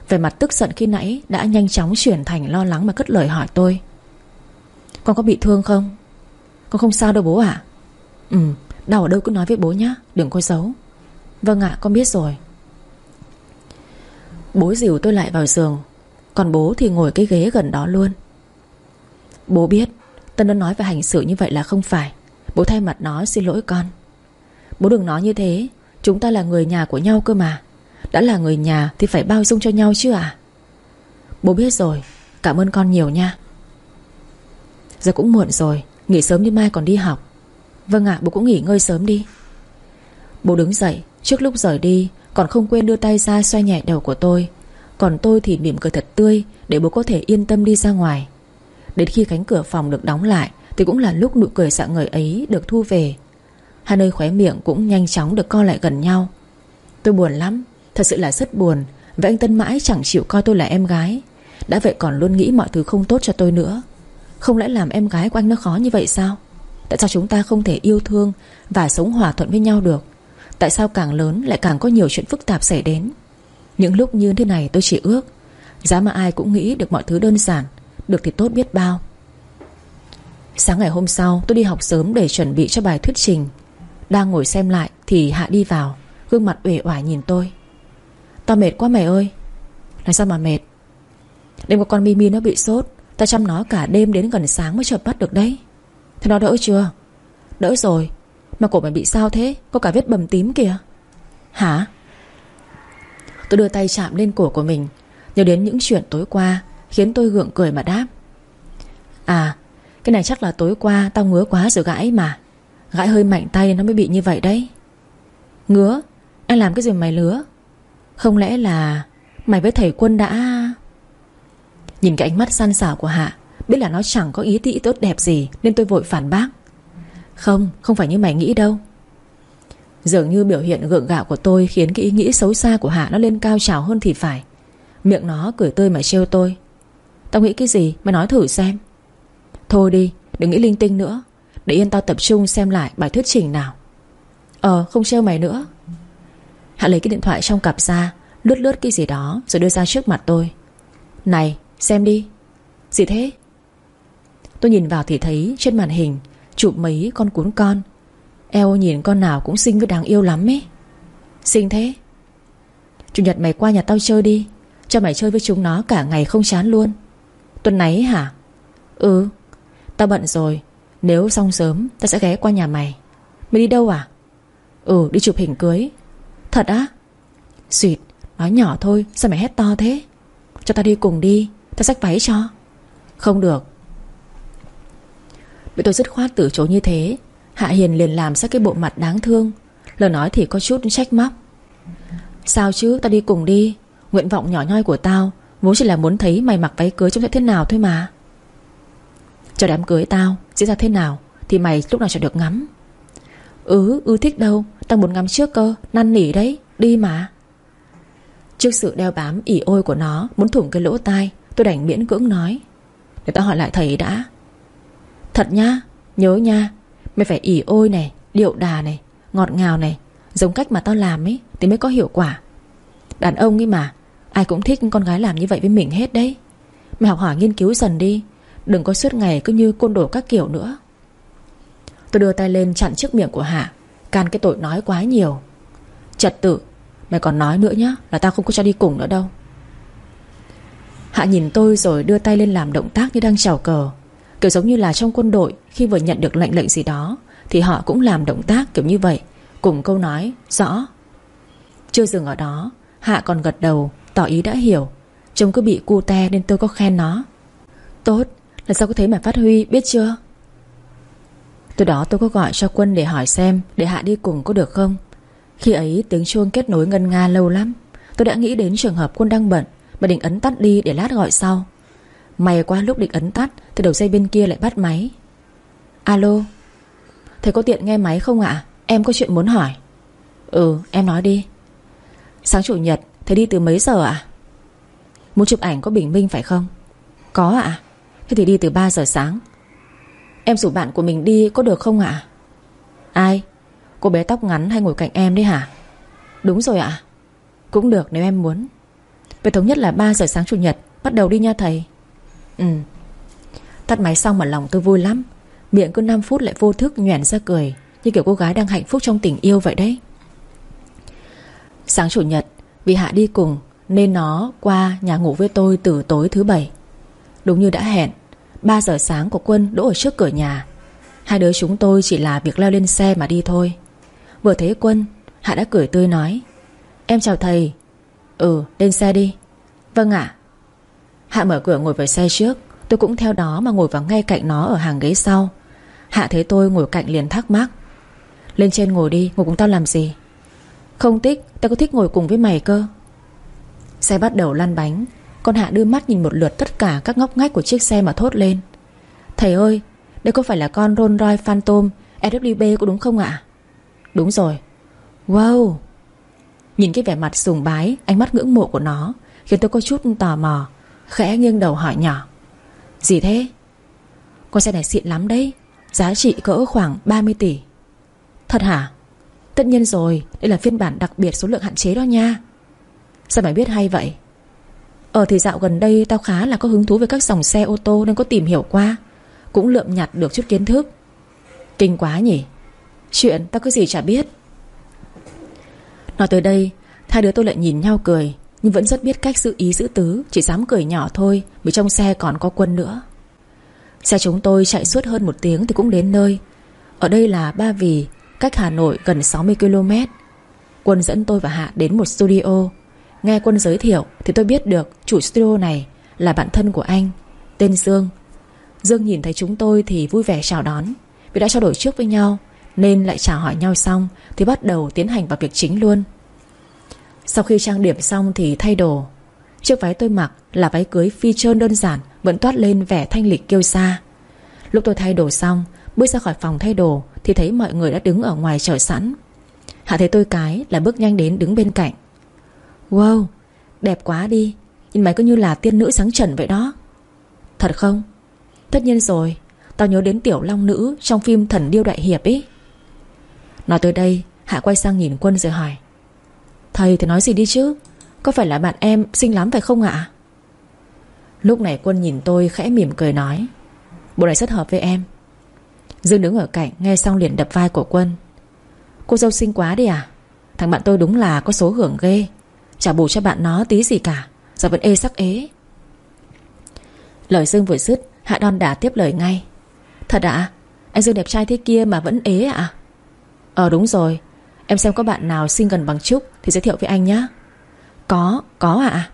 Về mặt tức giận khi nãy Đã nhanh chóng chuyển thành lo lắng mà cất lời hỏi tôi. Con có bị thương không? Con không sao đâu bố ạ. Ừ đau ở đâu cứ nói với bố nhá, Đừng có giấu. Vâng ạ, con biết rồi. Bố dìu tôi lại vào giường, Còn bố thì ngồi cái ghế gần đó luôn. Bố biết, Tân đã nói về hành xử như vậy là không phải. Bố thay mặt nói xin lỗi con. Bố đừng nói như thế, Chúng ta là người nhà của nhau cơ mà. Đã là người nhà thì phải bao dung cho nhau chứ à Bố biết rồi, Cảm ơn con nhiều nha. Giờ cũng muộn rồi, Nghỉ sớm đi mai còn đi học. Vâng ạ, bố cũng nghỉ ngơi sớm đi. Bố đứng dậy, Trước lúc rời đi, Còn không quên đưa tay ra xoay nhẹ đầu của tôi. Còn tôi thì mỉm cười thật tươi, Để bố có thể yên tâm đi ra ngoài. Đến khi cánh cửa phòng được đóng lại, Thì cũng là lúc nụ cười dạng người ấy được thu về. Hai nơi khóe miệng cũng nhanh chóng được co lại gần nhau. Tôi buồn lắm Thật sự là rất buồn. Và anh Tân mãi chẳng chịu coi tôi là em gái. Đã vậy còn luôn nghĩ mọi thứ không tốt cho tôi nữa. Không lẽ làm em gái của anh nó khó như vậy sao? Tại sao chúng ta không thể yêu thương Và sống hòa thuận với nhau được? Tại sao càng lớn lại càng có nhiều chuyện phức tạp xảy đến? Những lúc như thế này tôi chỉ ước, Giá mà ai cũng nghĩ được mọi thứ đơn giản, Được thì tốt biết bao. Sáng ngày hôm sau, tôi đi học sớm để chuẩn bị cho bài thuyết trình. Đang ngồi xem lại Thì Hạ đi vào, Gương mặt uể oải nhìn tôi. Tao mệt quá mày ơi. Làm sao mà mệt? Đêm có con Mimi nó bị sốt Ta chăm nó cả đêm đến gần sáng mới chợp mắt được đấy. Thế nó đỡ chưa? Đỡ rồi. Mà cổ mày bị sao thế? Có cả vết bầm tím kìa. Hả? Tôi đưa tay chạm lên cổ của mình. Nhớ đến những chuyện tối qua Khiến tôi gượng cười mà đáp. À Cái này chắc là tối qua tao ngứa quá rồi gãi mà. Gãi hơi mạnh tay nó mới bị như vậy đấy. Ngứa? Anh làm cái gì mày lứa? Không lẽ là Mày với thầy quân đã Nhìn cái ánh mắt săn xảo của Hạ Biết là nó chẳng có ý tị tốt đẹp gì Nên tôi vội phản bác. Không, không phải như mày nghĩ đâu. Dường như biểu hiện gượng gạo của tôi Khiến cái ý nghĩ xấu xa của Hạ nó lên cao trào hơn thì phải. Miệng nó cười tươi mà trêu tôi. Tao nghĩ cái gì? Mày nói thử xem. Thôi đi đừng nghĩ linh tinh nữa. Để yên tao tập trung xem lại bài thuyết trình nào. Ờ không trêu mày nữa. Hạ lấy cái điện thoại trong cặp ra, Lướt lướt cái gì đó Rồi đưa ra trước mặt tôi. Này, xem đi. Gì thế? Tôi nhìn vào thì thấy trên màn hình Chụp mấy con cuốn con. Eo nhìn con nào cũng xinh với đáng yêu lắm ấy. Xinh thế. Chủ nhật mày qua nhà tao chơi đi. Cho mày chơi với chúng nó cả ngày không chán luôn. Tuần này hả? Ừ. Tao bận rồi. Nếu xong sớm, tao sẽ ghé qua nhà mày. Mày đi đâu à? Ừ đi chụp hình cưới. Thật á? Xuyệt Nói nhỏ thôi Sao mày hét to thế? Cho tao đi cùng đi Tao xách váy cho. Không được. Bị tôi dứt khoát từ chối như thế Hạ Hiền liền làm ra cái bộ mặt đáng thương. Lời nói thì có chút trách móc. Sao chứ tao đi cùng đi. Nguyện vọng nhỏ nhoi của tao Vốn chỉ là muốn thấy mày mặc váy cưới trông sẽ thế nào thôi mà. Cho đám cưới tao Diễn ra thế nào Thì mày lúc nào cho được ngắm. Ừ, ư thích đâu. Tao muốn ngắm trước cơ, năn nỉ đấy Đi mà. Trước sự đeo bám ỉ ôi của nó Muốn thủng cái lỗ tai Tôi đành miễn cưỡng nói. Để tao hỏi lại thầy đã. Thật nhá, nhớ nha Mày phải ỉ ôi này, điệu đà này Ngọt ngào này Giống cách mà tao làm ấy Thì mới có hiệu quả. Đàn ông ấy mà Ai cũng thích con gái làm như vậy với mình hết đấy. Mày học hỏi nghiên cứu dần đi Đừng có suốt ngày cứ như côn đồ các kiểu nữa. Tôi đưa tay lên chặn trước miệng của Hạ. Can cái tội nói quá nhiều. Trật tự, Mày còn nói nữa nhá, Là tao không có cho đi cùng nữa đâu. Hạ nhìn tôi rồi đưa tay lên làm động tác như đang chào cờ, Kiểu giống như là trong quân đội Khi vừa nhận được lệnh lệnh gì đó, Thì họ cũng làm động tác kiểu như vậy, Cùng câu nói, rõ. Chưa dừng ở đó, Hạ còn gật đầu, Tỏ ý đã hiểu. Trông cứ bị cu te nên tôi có khen nó. Tốt Là sao có thấy mà phát huy, biết chưa? Từ đó tôi có gọi cho quân để hỏi xem, Để Hạ đi cùng có được không? Khi ấy tiếng chuông kết nối ngân nga lâu lắm. Tôi đã nghĩ đến trường hợp quân đang bận, Mà định ấn tắt đi để lát gọi sau. May quá lúc định ấn tắt, Thì đầu dây bên kia lại bắt máy. Alo? Thầy có tiện nghe máy không ạ? Em có chuyện muốn hỏi. Ừ em nói đi. Sáng chủ nhật, thầy đi từ mấy giờ ạ? Muốn chụp ảnh có bình minh phải không? Có ạ. Thế thì đi từ 3 giờ sáng. Em rủ bạn của mình đi, có được không ạ? Ai? Cô bé tóc ngắn hay ngồi cạnh em đấy hả? Đúng rồi ạ. Cũng được, nếu em muốn. Về thống nhất là 3 giờ sáng chủ nhật, Bắt đầu đi nha thầy. Ừ. Tắt máy xong mà lòng tôi vui lắm. Miệng cứ 5 phút lại vô thức nhoẻn ra cười, Như kiểu cô gái đang hạnh phúc trong tình yêu vậy đấy. Sáng chủ nhật, Vì Hạ đi cùng, Nên nó qua nhà ngủ với tôi từ tối thứ bảy. Đúng như đã hẹn 3 giờ sáng của Quân đỗ ở trước cửa nhà. Hai đứa chúng tôi chỉ là việc leo lên xe mà đi thôi. Vừa thấy Quân, Hạ đã cười tươi nói, Em chào thầy. Ừ lên xe đi. Vâng ạ. Hạ mở cửa ngồi vào xe trước. Tôi cũng theo đó mà ngồi vào ngay cạnh nó ở hàng ghế sau. Hạ thấy tôi ngồi cạnh liền thắc mắc, Lên trên ngồi đi, Ngồi cùng tao làm gì? Không thích, Tao có thích ngồi cùng với mày cơ. Xe bắt đầu lăn bánh. Con Hạ đưa mắt nhìn một lượt tất cả các ngóc ngách của chiếc xe mà thốt lên. Thầy ơi, Đây có phải là con Rolls Royce Phantom FWB có đúng không ạ? Đúng rồi. Wow! Nhìn cái vẻ mặt sùng bái, Ánh mắt ngưỡng mộ của nó, Khiến tôi có chút tò mò, Khẽ nghiêng đầu hỏi nhỏ. Gì thế? Con xe này xịn lắm đấy, Giá trị cỡ khoảng 30 tỷ. Thật hả? Tất nhiên rồi, Đây là phiên bản đặc biệt số lượng hạn chế đó nha. Sao mày biết hay vậy? Ờ thì dạo gần đây tao khá là có hứng thú với các dòng xe ô tô Nên có tìm hiểu qua. Cũng lượm nhặt được chút kiến thức. Kinh quá nhỉ. Chuyện tao cứ gì chả biết. Nói tới đây, Hai đứa tôi lại nhìn nhau cười, Nhưng vẫn rất biết cách giữ ý giữ tứ, Chỉ dám cười nhỏ thôi, Vì trong xe còn có quân nữa. Xe chúng tôi chạy suốt hơn một tiếng thì cũng đến nơi. Ở đây là Ba Vì, Cách Hà Nội gần 60 km Quân dẫn tôi và Hạ đến một studio. Nghe Quân giới thiệu Thì tôi biết được chủ studio này Là bạn thân của anh, Tên Dương. Dương nhìn thấy chúng tôi thì vui vẻ chào đón. Vì đã trao đổi trước với nhau Nên lại chào hỏi nhau xong Thì bắt đầu tiến hành vào việc chính luôn. Sau khi trang điểm xong thì thay đồ. Chiếc váy tôi mặc là váy cưới phi trơn đơn giản Vẫn toát lên vẻ thanh lịch kiêu xa Lúc tôi thay đồ xong, Bước ra khỏi phòng thay đồ Thì thấy mọi người đã đứng ở ngoài chờ sẵn. Hạ thấy tôi cái là bước nhanh đến đứng bên cạnh. Wow, Đẹp quá đi. Nhìn mày cứ như là tiên nữ sáng trần vậy đó. Thật không? Tất nhiên rồi, Tao nhớ đến tiểu long nữ Trong phim Thần Điêu Đại Hiệp ấy Nói tới đây, Hạ quay sang nhìn Quân rồi hỏi. Thầy thì nói gì đi chứ? Có phải là bạn em xinh lắm phải không ạ? Lúc này Quân nhìn tôi khẽ mỉm cười nói. Bộ này rất hợp với em. Dương đứng ở cạnh, nghe xong liền đập vai của Quân. Cô dâu xinh quá đi à? Thằng bạn tôi đúng là có số hưởng ghê. Chả bù cho bạn nó tí gì cả. Giờ vẫn ê sắc ế. Lời Dương vừa dứt Hạ đon đã tiếp lời ngay. Thật ạ Anh Dương đẹp trai thế kia mà vẫn ế ạ. Ờ đúng rồi. Em xem có bạn nào xinh gần bằng Trúc Thì giới thiệu với anh nhé Có, có ạ.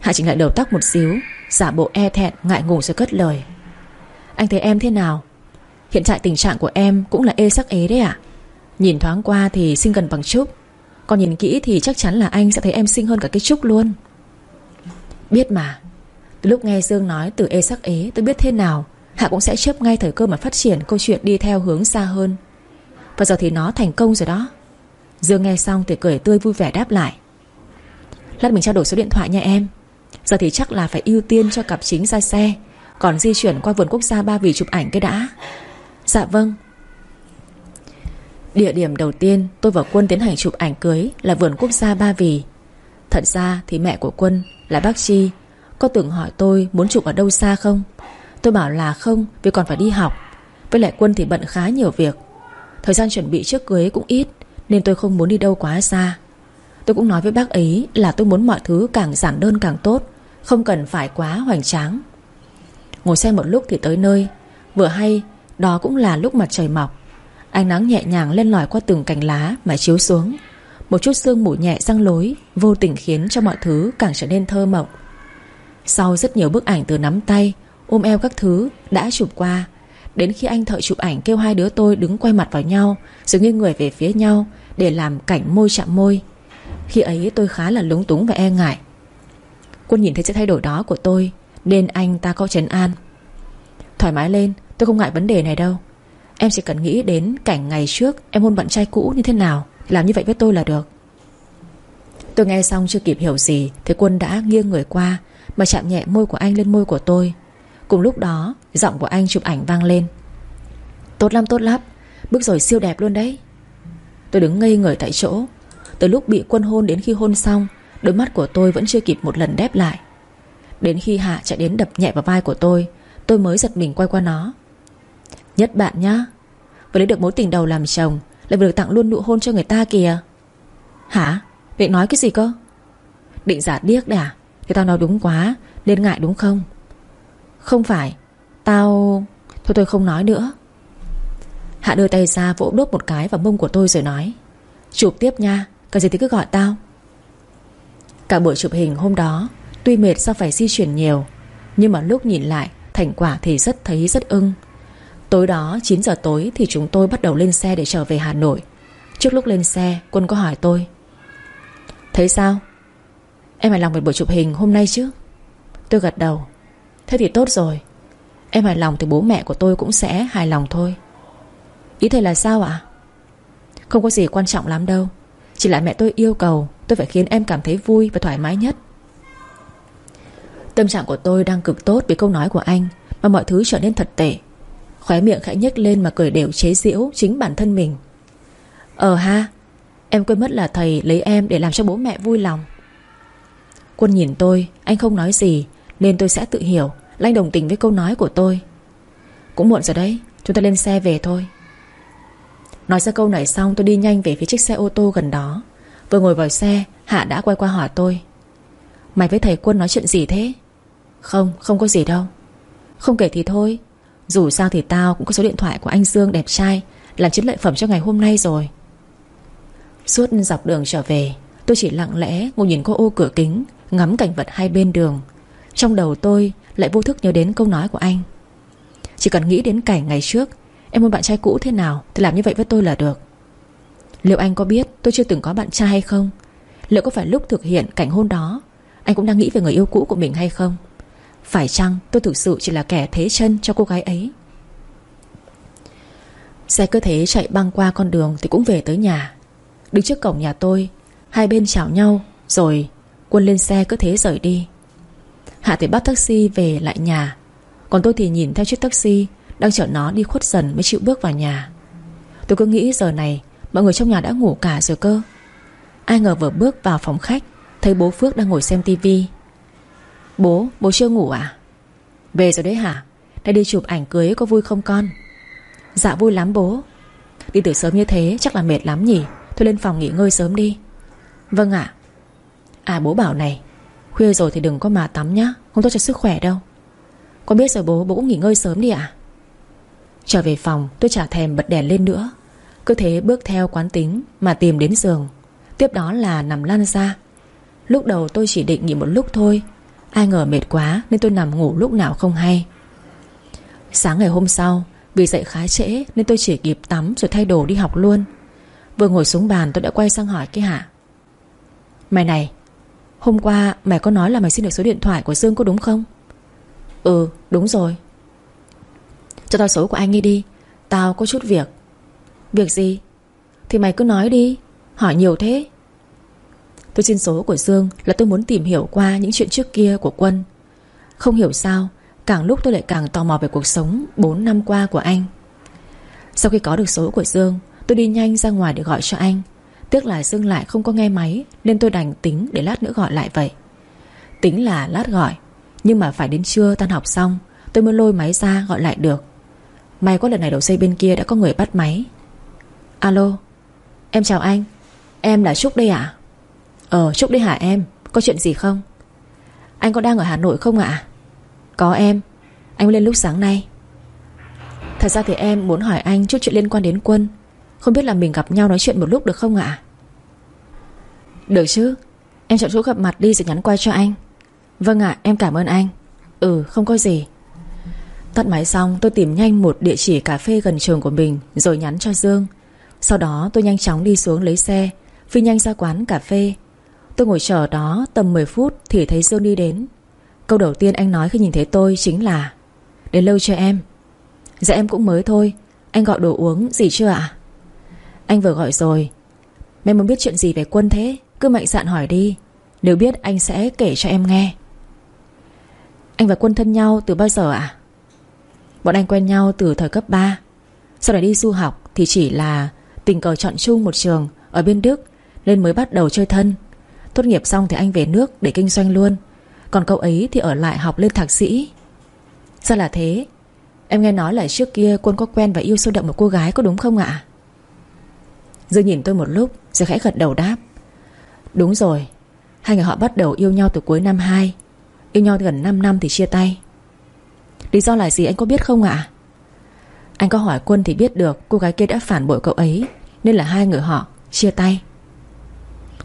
Hạ chỉnh lại đầu tóc một xíu Giả bộ e thẹn ngại ngùng rồi cất lời. Anh thấy em thế nào? Hiện tại tình trạng của em cũng là ê sắc ế đấy ạ. Nhìn thoáng qua thì xinh gần bằng Trúc. Còn nhìn kỹ thì chắc chắn là anh sẽ thấy em xinh hơn cả cái Trúc luôn. Biết mà. Từ lúc nghe Dương nói từ ê sắc ế, Tôi biết thế nào. Hạ cũng sẽ chấp ngay thời cơ mà phát triển câu chuyện đi theo hướng xa hơn. Và giờ thì nó thành công rồi đó. Dương nghe xong thì cười tươi vui vẻ đáp lại. Lát mình trao đổi số điện thoại nha em. Giờ thì chắc là phải ưu tiên cho cặp chính ra xe. Còn di chuyển qua vườn quốc gia Ba Vì chụp ảnh cái đã. Dạ vâng. Địa điểm đầu tiên tôi và Quân tiến hành chụp ảnh cưới Là vườn quốc gia Ba Vì. Thật ra thì mẹ của Quân là bác Chi. Có tưởng hỏi tôi muốn chụp ở đâu xa không? Tôi bảo là không, Vì còn phải đi học. Với lại Quân thì bận khá nhiều việc. Thời gian chuẩn bị trước cưới cũng ít, Nên tôi không muốn đi đâu quá xa. Tôi cũng nói với bác ấy là tôi muốn mọi thứ càng giản đơn càng tốt, Không cần phải quá hoành tráng. Ngồi xe một lúc thì tới nơi. Vừa hay, Đó cũng là lúc mặt trời mọc. Ánh nắng nhẹ nhàng lên lỏi qua từng cành lá Mà chiếu xuống. Một chút sương mù nhẹ răng lối, Vô tình khiến cho mọi thứ càng trở nên thơ mộng. Sau rất nhiều bức ảnh từ nắm tay, Ôm eo các thứ Đã chụp qua, Đến khi anh thợ chụp ảnh kêu hai đứa tôi đứng quay mặt vào nhau Rồi nghiêng người về phía nhau, Để làm cảnh môi chạm môi. Khi ấy tôi khá là lúng túng và e ngại. Quân nhìn thấy sự thay đổi đó của tôi, Nên anh ta có trấn an. Thoải mái lên, Tôi không ngại vấn đề này đâu. Em chỉ cần nghĩ đến cảnh ngày trước Em hôn bạn trai cũ như thế nào, Làm như vậy với tôi là được. Tôi nghe xong chưa kịp hiểu gì, Thì quân đã nghiêng người qua, Mà chạm nhẹ môi của anh lên môi của tôi. Cùng lúc đó, giọng của anh chụp ảnh vang lên. Tốt lắm tốt lắm, Bước rồi siêu đẹp luôn đấy. Tôi đứng ngây người tại chỗ. Từ lúc bị quân hôn đến khi hôn xong, Đôi mắt của tôi vẫn chưa kịp một lần đép lại. Đến khi Hạ chạy đến đập nhẹ vào vai của tôi Tôi mới giật mình quay qua nó. Nhất bạn nhá Vừa lấy được mối tình đầu làm chồng, Lại vừa được tặng luôn nụ hôn cho người ta kìa Hả? Vậy nói cái gì cơ? Định giả điếc đấy à? Thì tao nói đúng quá, Nên ngại đúng không? Không phải Tao... Thôi tôi không nói nữa Hạ đưa tay ra vỗ đốt một cái vào mông của tôi rồi nói, Chụp tiếp nha, Cần gì thì cứ gọi tao Cả buổi chụp hình hôm đó, Tuy mệt do phải di chuyển nhiều, Nhưng mà lúc nhìn lại, Thành quả thì rất thấy rất ưng Tối đó 9 giờ tối thì chúng tôi bắt đầu lên xe để trở về Hà Nội. Trước lúc lên xe, Quân có hỏi tôi, Thấy sao? Em hài lòng về buổi chụp hình hôm nay chứ? Tôi gật đầu, Thế thì tốt rồi. Em hài lòng thì bố mẹ của tôi cũng sẽ hài lòng thôi. Ý thầy là sao ạ? Không có gì quan trọng lắm đâu. Chỉ là mẹ tôi yêu cầu, Tôi phải khiến em cảm thấy vui và thoải mái nhất. Tâm trạng của tôi đang cực tốt Vì câu nói của anh, Mà mọi thứ trở nên thật tệ. Khóe miệng khẽ nhếch lên mà cười đều chế giễu Chính bản thân mình. Ờ ha Em quên mất là thầy lấy em để làm cho bố mẹ vui lòng. Quân nhìn tôi Anh không nói gì Nên tôi sẽ tự hiểu lanh đồng tình với câu nói của tôi. Cũng muộn rồi đấy Chúng ta lên xe về thôi. Nói ra câu này xong tôi đi nhanh về phía chiếc xe ô tô gần đó. Vừa ngồi vào xe Hạ đã quay qua hỏi tôi. Mày với thầy Quân nói chuyện gì thế? Không, không có gì đâu. Không kể thì thôi dù sao thì tao cũng có số điện thoại của anh Dương đẹp trai Làm chiến lợi phẩm cho ngày hôm nay rồi. Suốt dọc đường trở về, Tôi chỉ lặng lẽ ngồi nhìn qua ô cửa kính, Ngắm cảnh vật hai bên đường. Trong đầu tôi lại vô thức nhớ đến câu nói của anh. Chỉ cần nghĩ đến cảnh ngày trước, Em muốn bạn trai cũ thế nào Thì làm như vậy với tôi là được. Liệu anh có biết tôi chưa từng có bạn trai hay không? Liệu có phải lúc thực hiện cảnh hôn đó, Anh cũng đang nghĩ về người yêu cũ của mình hay không? Phải chăng tôi thực sự chỉ là kẻ thế chân cho cô gái ấy? Xe cứ thế chạy băng qua con đường Thì cũng về tới nhà. Đứng trước cổng nhà tôi, Hai bên chào nhau, Rồi quân lên xe cứ thế rời đi. Hạ thì bắt taxi về lại nhà. Còn tôi thì nhìn theo chiếc taxi, Đang chở nó đi khuất dần mới chịu bước vào nhà. Tôi cứ nghĩ giờ này, Mọi người trong nhà đã ngủ cả rồi cơ. Ai ngờ vừa bước vào phòng khách, Thấy bố Phước đang ngồi xem tivi. Bố, bố chưa ngủ à? Về rồi đấy hả? Đã đi chụp ảnh cưới có vui không con? Dạ vui lắm bố. Đi từ sớm như thế chắc là mệt lắm nhỉ? Thôi lên phòng nghỉ ngơi sớm đi. Vâng ạ. À bố bảo này Khuya rồi thì đừng có mà tắm nhá Không tốt cho sức khỏe đâu. Con biết rồi bố, bố cũng nghỉ ngơi sớm đi ạ. Trở về phòng tôi chả thèm bật đèn lên nữa. Cứ thế bước theo quán tính Mà tìm đến giường. Tiếp đó là nằm lăn ra. Lúc đầu tôi chỉ định nghỉ một lúc thôi Ai ngờ mệt quá nên tôi nằm ngủ lúc nào không hay. Sáng ngày hôm sau, Vì dậy khá trễ Nên tôi chỉ kịp tắm rồi thay đồ đi học luôn. Vừa ngồi xuống bàn tôi đã quay sang hỏi cái Hạ. Mày này, Hôm qua mày có nói là mày xin được số điện thoại của Dương có đúng không? Ừ đúng rồi. Cho tao số của anh đi đi, Tao có chút việc. Việc gì? Thì mày cứ nói đi, Hỏi nhiều thế. Tôi xin số của Dương là tôi muốn tìm hiểu qua những chuyện trước kia của Quân. Không hiểu sao, Càng lúc tôi lại càng tò mò về cuộc sống 4 năm qua của anh. Sau khi có được số của Dương, Tôi đi nhanh ra ngoài để gọi cho anh. Tiếc là Dương lại không có nghe máy, Nên tôi đành tính để lát nữa gọi lại vậy. Tính là lát gọi, Nhưng mà phải đến trưa tan học xong, Tôi mới lôi máy ra gọi lại được. May có lần này đầu dây bên kia đã có người bắt máy. Alo, Em chào anh. Em là Trúc đây ạ. à? Ờ Trúc đi hả em? Có chuyện gì không? Anh có đang ở Hà Nội không ạ? Có em. Anh lên lúc sáng nay. Thật ra thì em muốn hỏi anh chút chuyện liên quan đến quân. Không biết là mình gặp nhau nói chuyện một lúc được không ạ? Được chứ. Em chọn chỗ gặp mặt đi rồi nhắn qua cho anh. Vâng ạ, em cảm ơn anh. Ừ không có gì. Tắt máy xong, tôi tìm nhanh một địa chỉ cà phê gần trường của mình Rồi nhắn cho Dương. Sau đó, tôi nhanh chóng đi xuống lấy xe, Phi nhanh ra quán cà phê. Tôi ngồi chờ đó tầm 10 phút Thì thấy Dương đi đến. Câu đầu tiên anh nói khi nhìn thấy tôi chính là Đến lâu chưa em? Dạ em cũng mới thôi. Anh gọi đồ uống, gì chưa ạ? Anh vừa gọi rồi, Mẹ muốn biết chuyện gì về quân thế? Cứ mạnh dạn hỏi đi. Nếu biết, anh sẽ kể cho em nghe. Anh và quân thân nhau từ bao giờ ạ? Bọn anh quen nhau từ thời cấp 3 Sau này đi du học Thì chỉ là tình cờ chọn chung một trường Ở bên Đức, Nên mới bắt đầu chơi thân. Tốt nghiệp xong thì anh về nước để kinh doanh luôn. Còn cậu ấy thì ở lại học lên thạc sĩ. Sao là thế? Em nghe nói là trước kia Quân có quen và yêu sâu đậm một cô gái, có đúng không ạ? Dương nhìn tôi một lúc, Rồi khẽ gật đầu đáp. Đúng rồi, Hai người họ bắt đầu yêu nhau từ cuối năm 2 Yêu nhau gần 5 năm thì chia tay. Lý do là gì anh có biết không ạ? Anh có hỏi Quân thì biết được Cô gái kia đã phản bội cậu ấy, Nên là hai người họ chia tay.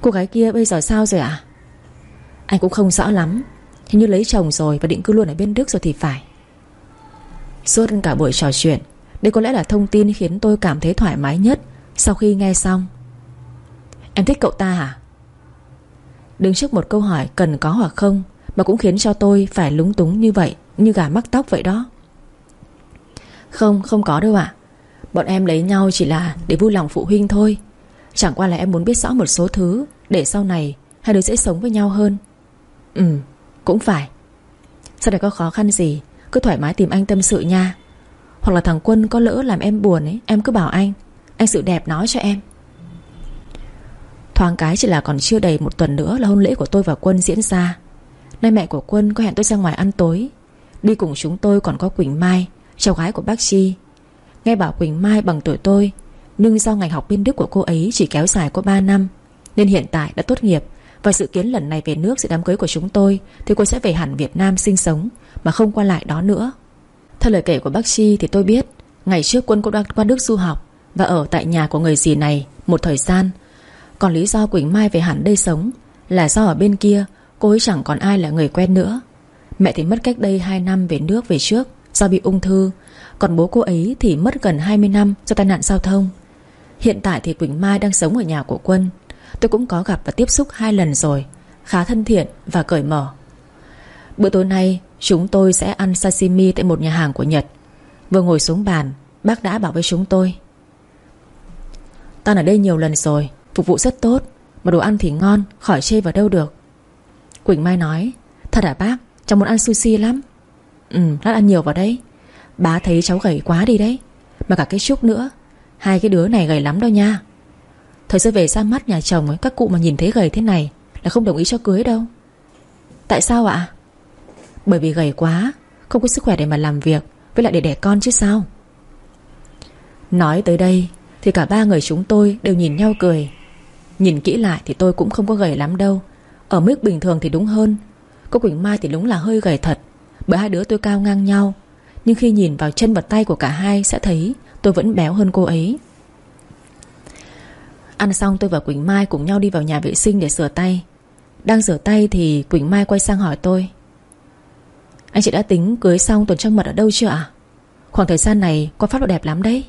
Cô gái kia bây giờ sao rồi ạ? Anh cũng không rõ lắm. Hình như lấy chồng rồi và định cư luôn ở bên Đức rồi thì phải. Suốt cả buổi trò chuyện Đây có lẽ là thông tin khiến tôi cảm thấy thoải mái nhất Sau khi nghe xong. Em thích cậu ta hả? Đứng trước một câu hỏi cần có hoặc không Mà cũng khiến cho tôi phải lúng túng như vậy Như gà mắc tóc vậy đó. Không, không có đâu ạ. Bọn em lấy nhau chỉ là để vui lòng phụ huynh thôi. Chẳng qua là em muốn biết rõ một số thứ Để sau này hai đứa dễ sống với nhau hơn. Ừ, cũng phải. Sau này có khó khăn gì Cứ thoải mái tìm anh tâm sự nha. Hoặc là thằng Quân có lỡ làm em buồn ấy Em cứ bảo anh. Anh sự đẹp nói cho em. Thoáng cái chỉ là còn chưa đầy một tuần nữa Là hôn lễ của tôi và Quân diễn ra. Nay mẹ của Quân có hẹn tôi ra ngoài ăn tối. Đi cùng chúng tôi còn có Quỳnh Mai Cháu gái của bác Chi. Nghe bảo Quỳnh Mai bằng tuổi tôi nhưng do ngành học bên Đức của cô ấy Chỉ kéo dài có 3 năm, Nên hiện tại đã tốt nghiệp. Và dự kiến lần này về nước sự đám cưới của chúng tôi, Thì cô sẽ về hẳn Việt Nam sinh sống, Mà không qua lại đó nữa. Theo lời kể của bác Chi thì tôi biết, Ngày trước Quân cũng đang qua Đức du học Và ở tại nhà của người dì này Một thời gian. Còn lý do Quỳnh Mai về hẳn đây sống Là do ở bên kia Cô ấy chẳng còn ai là người quen nữa. Mẹ thì mất cách đây 2 năm về nước về trước Do bị ung thư, Còn bố cô ấy thì mất gần 20 năm Do tai nạn giao thông. Hiện tại thì Quỳnh Mai đang sống ở nhà của Quân. Tôi cũng có gặp và tiếp xúc hai lần rồi, Khá thân thiện và cởi mở. Bữa tối nay, Chúng tôi sẽ ăn sashimi tại một nhà hàng của Nhật. Vừa ngồi xuống bàn, Bác đã bảo với chúng tôi. Tao ở đây nhiều lần rồi, Phục vụ rất tốt, Mà đồ ăn thì ngon, Khỏi chê vào đâu được. Quỳnh Mai nói, Thật à bác? Cháu muốn ăn sushi lắm. Ừ lát ăn nhiều vào đấy Bá thấy cháu gầy quá đi đấy. Mà cả cái Trúc nữa Hai cái đứa này gầy lắm đâu nha. Thời gian về ra mắt nhà chồng ấy, Các cụ mà nhìn thấy gầy thế này Là không đồng ý cho cưới đâu. Tại sao ạ? Bởi vì gầy quá, Không có sức khỏe để mà làm việc Với lại để đẻ con chứ sao? Nói tới đây Thì cả ba người chúng tôi đều nhìn nhau cười. Nhìn kỹ lại thì tôi cũng không có gầy lắm đâu. Ở mức bình thường thì đúng hơn. Cô Quỳnh Mai thì đúng là hơi gầy thật, Bởi hai đứa tôi cao ngang nhau. Nhưng khi nhìn vào chân và tay của cả hai Sẽ thấy tôi vẫn béo hơn cô ấy. Ăn xong tôi và Quỳnh Mai cùng nhau đi vào nhà vệ sinh để rửa tay. Đang rửa tay thì Quỳnh Mai quay sang hỏi tôi. Anh chị đã tính cưới xong tuần trăng mật ở đâu chưa ạ? Khoảng thời gian này có pháp độ đẹp lắm đấy.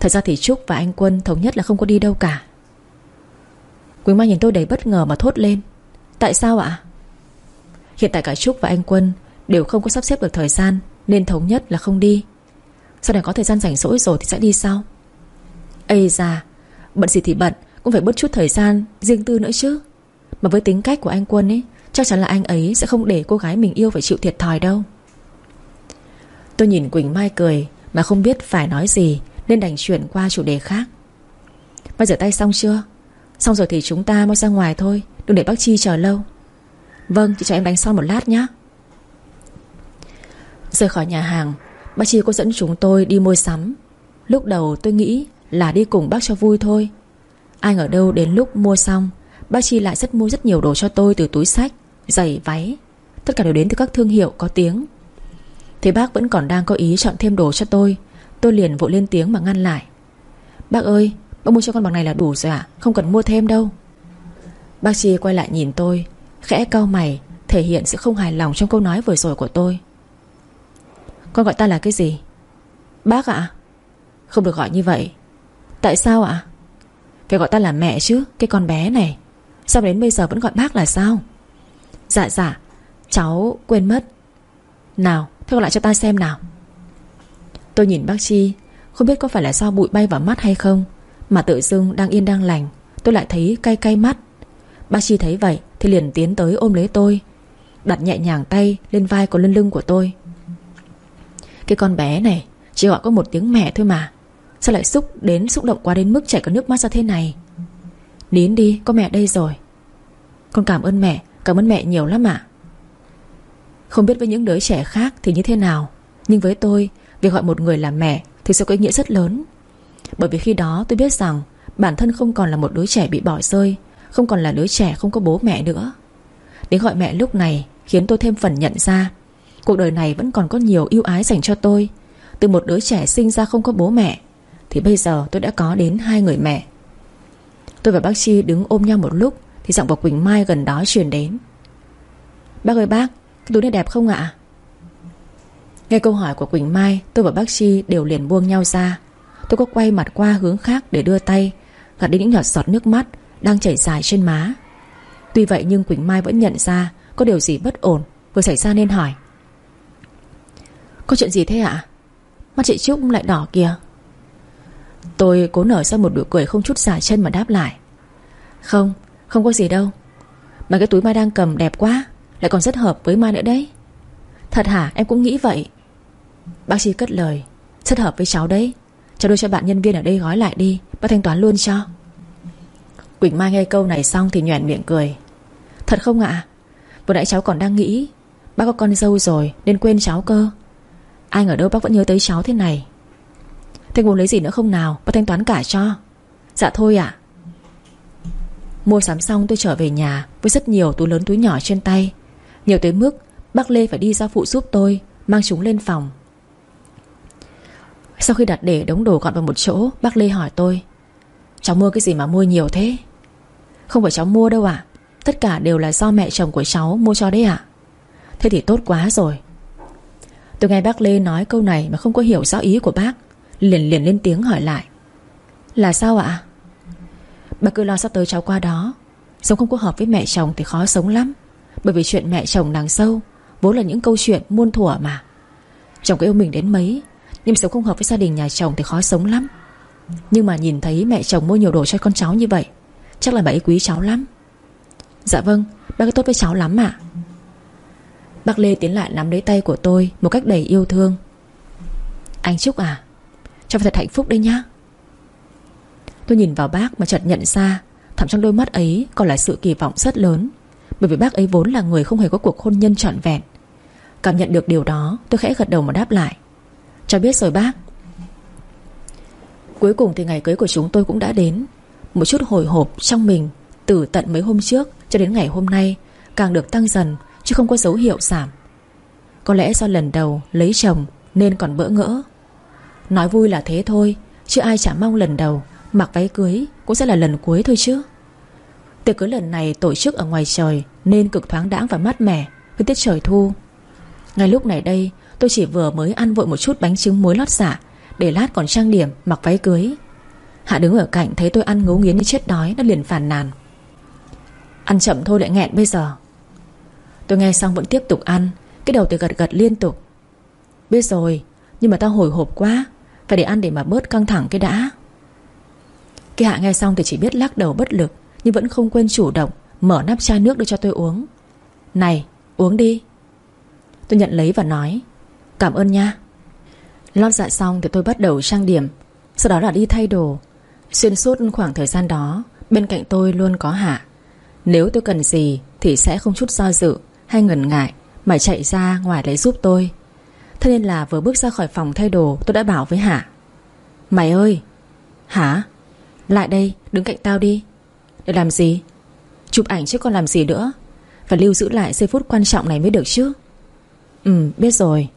Thật ra thì Trúc và anh Quân thống nhất là không có đi đâu cả. Quỳnh Mai nhìn tôi đầy bất ngờ mà thốt lên. Tại sao ạ? Hiện tại cả Trúc và anh Quân Đều không có sắp xếp được thời gian Nên thống nhất là không đi. Sau này có thời gian rảnh rỗi rồi thì sẽ đi sau. Ây da Bận gì thì bận, Cũng phải bớt chút thời gian riêng tư nữa chứ. Mà với tính cách của anh Quân ấy, Chắc chắn là anh ấy sẽ không để cô gái mình yêu phải chịu thiệt thòi đâu. Tôi nhìn Quỳnh Mai cười, Mà không biết phải nói gì, Nên đành chuyển qua chủ đề khác. Mai rửa tay xong chưa? Xong rồi thì chúng ta mau ra ngoài thôi, Đừng để bác Chi chờ lâu. Vâng chị cho em đánh son một lát nhé Rời khỏi nhà hàng Bác Chi có dẫn chúng tôi đi mua sắm. Lúc đầu tôi nghĩ là đi cùng bác cho vui thôi. Ai ngờ đâu đến lúc mua xong Bác Chi lại rất mua rất nhiều đồ cho tôi Từ túi sách, giày, váy. Tất cả đều đến từ các thương hiệu có tiếng. Thế bác vẫn còn đang có ý chọn thêm đồ cho tôi. Tôi liền vội lên tiếng mà ngăn lại. Bác ơi Bác mua cho con bằng này là đủ rồi ạ Không cần mua thêm đâu. Bác Chi quay lại nhìn tôi Khẽ cau mày Thể hiện sự không hài lòng trong câu nói vừa rồi của tôi. Con gọi ta là cái gì? Bác ạ. Không được gọi như vậy. Tại sao ạ? Phải gọi ta là mẹ chứ, Cái con bé này. Sao đến bây giờ vẫn gọi bác là sao? Dạ dạ. Cháu quên mất. Nào thế gọi lại cho ta xem nào. Tôi nhìn bác Chi, Không biết có phải là do bụi bay vào mắt hay không, Mà tự dưng đang yên đang lành, Tôi lại thấy cay cay mắt. Bác Chi thấy vậy thì liền tiến tới ôm lấy tôi, Đặt nhẹ nhàng tay lên vai của lưng lưng của tôi. Cái con bé này, Chỉ gọi có một tiếng mẹ thôi mà. Sao lại xúc đến xúc động quá đến mức chảy cả nước mắt ra thế này? Nín đi, có mẹ đây rồi. Con cảm ơn mẹ, Cảm ơn mẹ nhiều lắm ạ. Không biết với những đứa trẻ khác thì như thế nào, Nhưng với tôi, Việc gọi một người là mẹ Thì sẽ có ý nghĩa rất lớn. Bởi vì khi đó tôi biết rằng Bản thân không còn là một đứa trẻ bị bỏ rơi, Không còn là đứa trẻ không có bố mẹ nữa. Đến gọi mẹ lúc này Khiến tôi thêm phần nhận ra Cuộc đời này vẫn còn có nhiều yêu ái dành cho tôi. Từ một đứa trẻ sinh ra không có bố mẹ, Thì bây giờ tôi đã có đến hai người mẹ. Tôi và bác Chi đứng ôm nhau một lúc, Thì giọng của Quỳnh Mai gần đó truyền đến. Bác ơi bác, Cái túi này đẹp không ạ? Nghe câu hỏi của Quỳnh Mai, Tôi và bác Chi đều liền buông nhau ra. Tôi có quay mặt qua hướng khác để đưa tay, Gạt đi những nhọt giọt nước mắt Đang chảy dài trên má. Tuy vậy nhưng Quỳnh Mai vẫn nhận ra Có điều gì bất ổn vừa xảy ra nên hỏi. Có chuyện gì thế ạ? Mắt chị Trúc lại đỏ kìa. Tôi cố nở ra một nụ cười không chút xả chân mà đáp lại. Không, không có gì đâu. Mà cái túi Mai đang cầm đẹp quá Lại còn rất hợp với Mai nữa đấy. Thật hả? Em cũng nghĩ vậy. Bác sĩ cất lời. Rất hợp với cháu đấy. Cháu đưa cho bạn nhân viên ở đây gói lại đi. Bác thanh toán luôn cho. Quỳnh Mai nghe câu này xong thì nhoẻn miệng cười. Thật không ạ? Vừa nãy cháu còn đang nghĩ Bác có con dâu rồi nên quên cháu cơ. Ai ở đâu? Bác vẫn nhớ tới cháu thế này. Thế muốn lấy gì nữa không nào? Bác thanh toán cả cho. Dạ thôi ạ. Mua sắm xong tôi trở về nhà Với rất nhiều túi lớn túi nhỏ trên tay. Nhiều tới mức bác Lê phải đi ra phụ giúp tôi, Mang chúng lên phòng. Sau khi đặt để đống đồ gọn vào một chỗ, Bác Lê hỏi tôi, Cháu mua cái gì mà mua nhiều thế? Không phải cháu mua đâu ạ. Tất cả đều là do mẹ chồng của cháu mua cho đấy ạ. Thế thì tốt quá rồi. Tôi nghe bác Lê nói câu này Mà không có hiểu rõ ý của bác. Liền liền lên tiếng hỏi lại. Là sao ạ? Bác cứ lo sắp tới cháu qua đó. Sống không có hợp với mẹ chồng thì khó sống lắm. Bởi vì chuyện mẹ chồng nàng sâu, Vốn là những câu chuyện muôn thuở mà. Chồng có yêu mình đến mấy, Nhưng sống không hợp với gia đình nhà chồng thì khó sống lắm. Nhưng mà nhìn thấy mẹ chồng mua nhiều đồ cho con cháu như vậy, Chắc là bà ấy quý cháu lắm. Dạ vâng Bác ấy tốt với cháu lắm ạ. Bác Lê tiến lại nắm lấy tay của tôi Một cách đầy yêu thương. Anh Trúc à Cho thật hạnh phúc đấy nhá. Tôi nhìn vào bác mà chợt nhận ra Thẳm trong đôi mắt ấy còn là sự kỳ vọng rất lớn, Bởi vì bác ấy vốn là người không hề có cuộc hôn nhân trọn vẹn. Cảm nhận được điều đó, Tôi khẽ gật đầu mà đáp lại. Cháu biết rồi bác. Cuối cùng thì ngày cưới của chúng tôi cũng đã đến. Một chút hồi hộp trong mình Từ tận mấy hôm trước cho đến ngày hôm nay Càng được tăng dần Chứ không có dấu hiệu giảm. Có lẽ do lần đầu lấy chồng Nên còn bỡ ngỡ. Nói vui là thế thôi, Chứ ai chả mong lần đầu Mặc váy cưới cũng sẽ là lần cuối thôi chứ. Tiệc cưới lần này tổ chức ở ngoài trời Nên cực thoáng đãng và mát mẻ Với tiết trời thu. Ngay lúc này đây, tôi chỉ vừa mới ăn vội một chút bánh trứng muối lót dạ Để lát còn trang điểm mặc váy cưới. Hạ đứng ở cạnh thấy tôi ăn ngấu nghiến như chết đói, Nó liền phàn nàn. Ăn chậm thôi lại nghẹn bây giờ. Tôi nghe xong vẫn tiếp tục ăn, Cái đầu thì gật gật liên tục. Biết rồi, Nhưng mà tao hồi hộp quá, Phải để ăn để mà bớt căng thẳng cái đã. Cái hạ nghe xong thì chỉ biết lắc đầu bất lực, Nhưng vẫn không quên chủ động Mở nắp chai nước đưa cho tôi uống. Này, uống đi. Tôi nhận lấy và nói, Cảm ơn nha. Lót dạ xong thì tôi bắt đầu trang điểm, Sau đó là đi thay đồ. Xuyên suốt khoảng thời gian đó, Bên cạnh tôi luôn có Hạ. Nếu tôi cần gì Thì sẽ không chút do dự. Hay ngần ngại Mà chạy ra ngoài lấy giúp tôi. Thế nên là vừa bước ra khỏi phòng thay đồ, Tôi đã bảo với Hạ. Mày ơi! Hả Lại đây, đứng cạnh tao đi. Để làm gì? Chụp ảnh chứ còn làm gì nữa? Phải lưu giữ lại giây phút quan trọng này mới được chứ. Ừ biết rồi.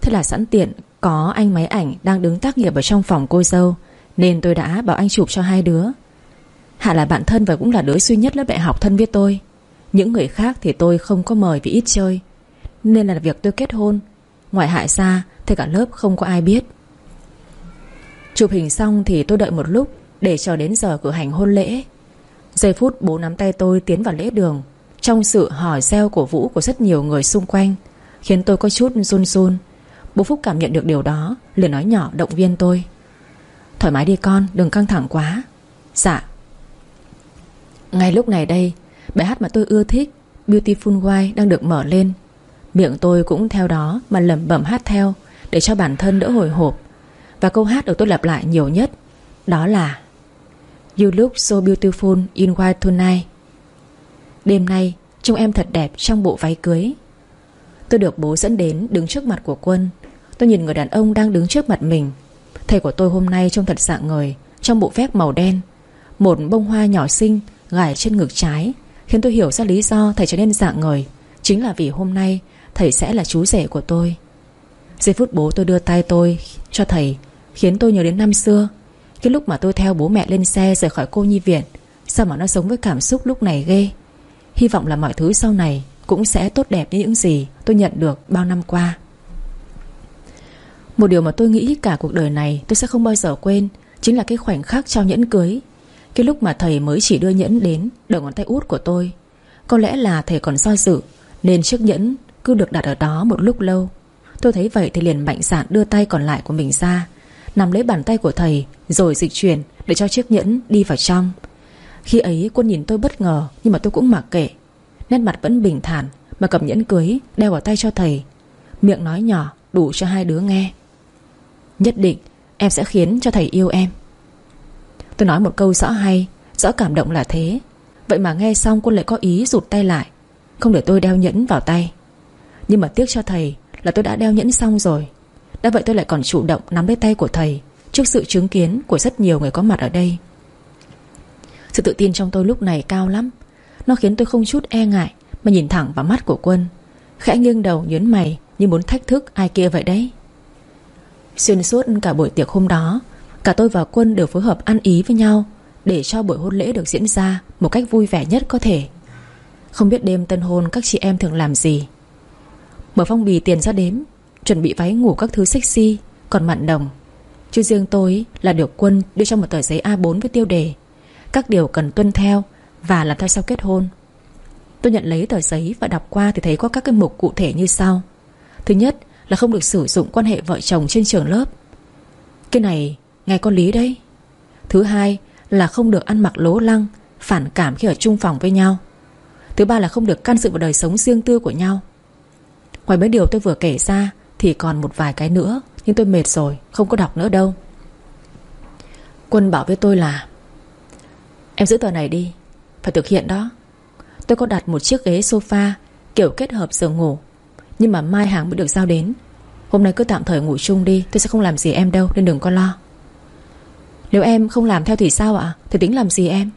Thế là sẵn tiện Có anh máy ảnh đang đứng tác nghiệp ở trong phòng cô dâu, Nên tôi đã bảo anh chụp cho hai đứa. Hạ là bạn thân và cũng là đứa duy nhất lớp đại học thân với tôi. Những người khác thì tôi không có mời vì ít chơi. Nên là việc tôi kết hôn. Ngoài hại ra thì cả lớp không có ai biết. Chụp hình xong thì tôi đợi một lúc Để chờ đến giờ cử hành hôn lễ. Giây phút bố nắm tay tôi tiến vào lễ đường. Trong sự hỏi reo cổ vũ của rất nhiều người xung quanh, Khiến tôi có chút run run. Bố Phúc cảm nhận được điều đó, liền nói nhỏ động viên tôi. Thoải mái đi con, đừng căng thẳng quá. Dạ. Ngay lúc này đây Bài hát mà tôi ưa thích, Beautiful White, đang được mở lên. Miệng tôi cũng theo đó mà lẩm bẩm hát theo, Để cho bản thân đỡ hồi hộp. Và câu hát được tôi lặp lại nhiều nhất, Đó là, You look so beautiful in white tonight. Đêm nay, Trông em thật đẹp trong bộ váy cưới. Tôi được bố dẫn đến đứng trước mặt của quân. Tôi nhìn người đàn ông đang đứng trước mặt mình. Thầy của tôi hôm nay trông thật dạng người, Trong bộ vest màu đen. Một bông hoa nhỏ xinh, gài trên ngực trái. Khiến tôi hiểu ra lý do thầy trở nên dạng người. Chính là vì hôm nay, Thầy sẽ là chú rể của tôi. Giây phút bố tôi đưa tay tôi cho thầy, Khiến tôi nhớ đến năm xưa. Cái lúc mà tôi theo bố mẹ lên xe rời khỏi cô nhi viện, Sao mà nó sống với cảm xúc lúc này ghê? Hy vọng là mọi thứ sau này Cũng sẽ tốt đẹp như những gì tôi nhận được bao năm qua. Một điều mà tôi nghĩ cả cuộc đời này Tôi sẽ không bao giờ quên, Chính là cái khoảnh khắc trao nhẫn cưới. Cái lúc mà thầy mới chỉ đưa nhẫn đến Đầu ngón tay út của tôi, Có lẽ là thầy còn do dự, Nên chiếc nhẫn cứ được đặt ở đó một lúc lâu. Tôi thấy vậy thì liền mạnh dạn đưa tay còn lại của mình ra, Nắm lấy bàn tay của thầy Rồi dịch chuyển để cho chiếc nhẫn đi vào trong. Khi ấy quân nhìn tôi bất ngờ, Nhưng mà tôi cũng mặc kệ. Nét mặt vẫn bình thản Mà cầm nhẫn cưới, đeo vào tay cho thầy. Miệng nói nhỏ, đủ cho hai đứa nghe. Nhất định em sẽ khiến cho thầy yêu em. Tôi nói một câu rõ hay, Rõ cảm động là thế. Vậy mà nghe xong quân lại có ý rụt tay lại. Không để tôi đeo nhẫn vào tay. Nhưng mà tiếc cho thầy là tôi đã đeo nhẫn xong rồi. Đã vậy tôi lại còn chủ động nắm lấy tay của thầy Trước sự chứng kiến của rất nhiều người có mặt ở đây. Sự tự tin trong tôi lúc này cao lắm. Nó khiến tôi không chút e ngại Mà nhìn thẳng vào mắt của quân. Khẽ nghiêng đầu nhớn mày Như muốn thách thức ai kia vậy đấy. Xuyên suốt cả buổi tiệc hôm đó Cả tôi và quân đều phối hợp ăn ý với nhau Để cho buổi hôn lễ được diễn ra Một cách vui vẻ nhất có thể. Không biết đêm tân hôn các chị em thường làm gì. Mở phong bì tiền ra đếm, Chuẩn bị váy ngủ các thứ sexy, Còn mặn đồng. Chứ riêng tôi là được quân đưa cho một tờ giấy A4 với tiêu đề Các điều cần tuân theo Và làm theo sau kết hôn. Tôi nhận lấy tờ giấy và đọc qua Thì thấy có các cái mục cụ thể như sau. Thứ nhất là không được sử dụng quan hệ vợ chồng trên trường lớp. Cái này nghe có lý đấy. Thứ hai là không được ăn mặc lố lăng, Phản cảm khi ở chung phòng với nhau. Thứ ba là không được can dự vào đời sống riêng tư của nhau. Ngoài mấy điều tôi vừa kể ra Thì còn một vài cái nữa, Nhưng tôi mệt rồi, không có đọc nữa đâu. Quân bảo với tôi là, Em giữ tờ này đi, Phải thực hiện đó. Tôi có đặt một chiếc ghế sofa, Kiểu kết hợp giường ngủ, Nhưng mà mai hàng mới được giao đến. Hôm nay cứ tạm thời ngủ chung đi, Tôi sẽ không làm gì em đâu, nên đừng có lo. Nếu em không làm theo thì sao ạ? Thì tính làm gì em?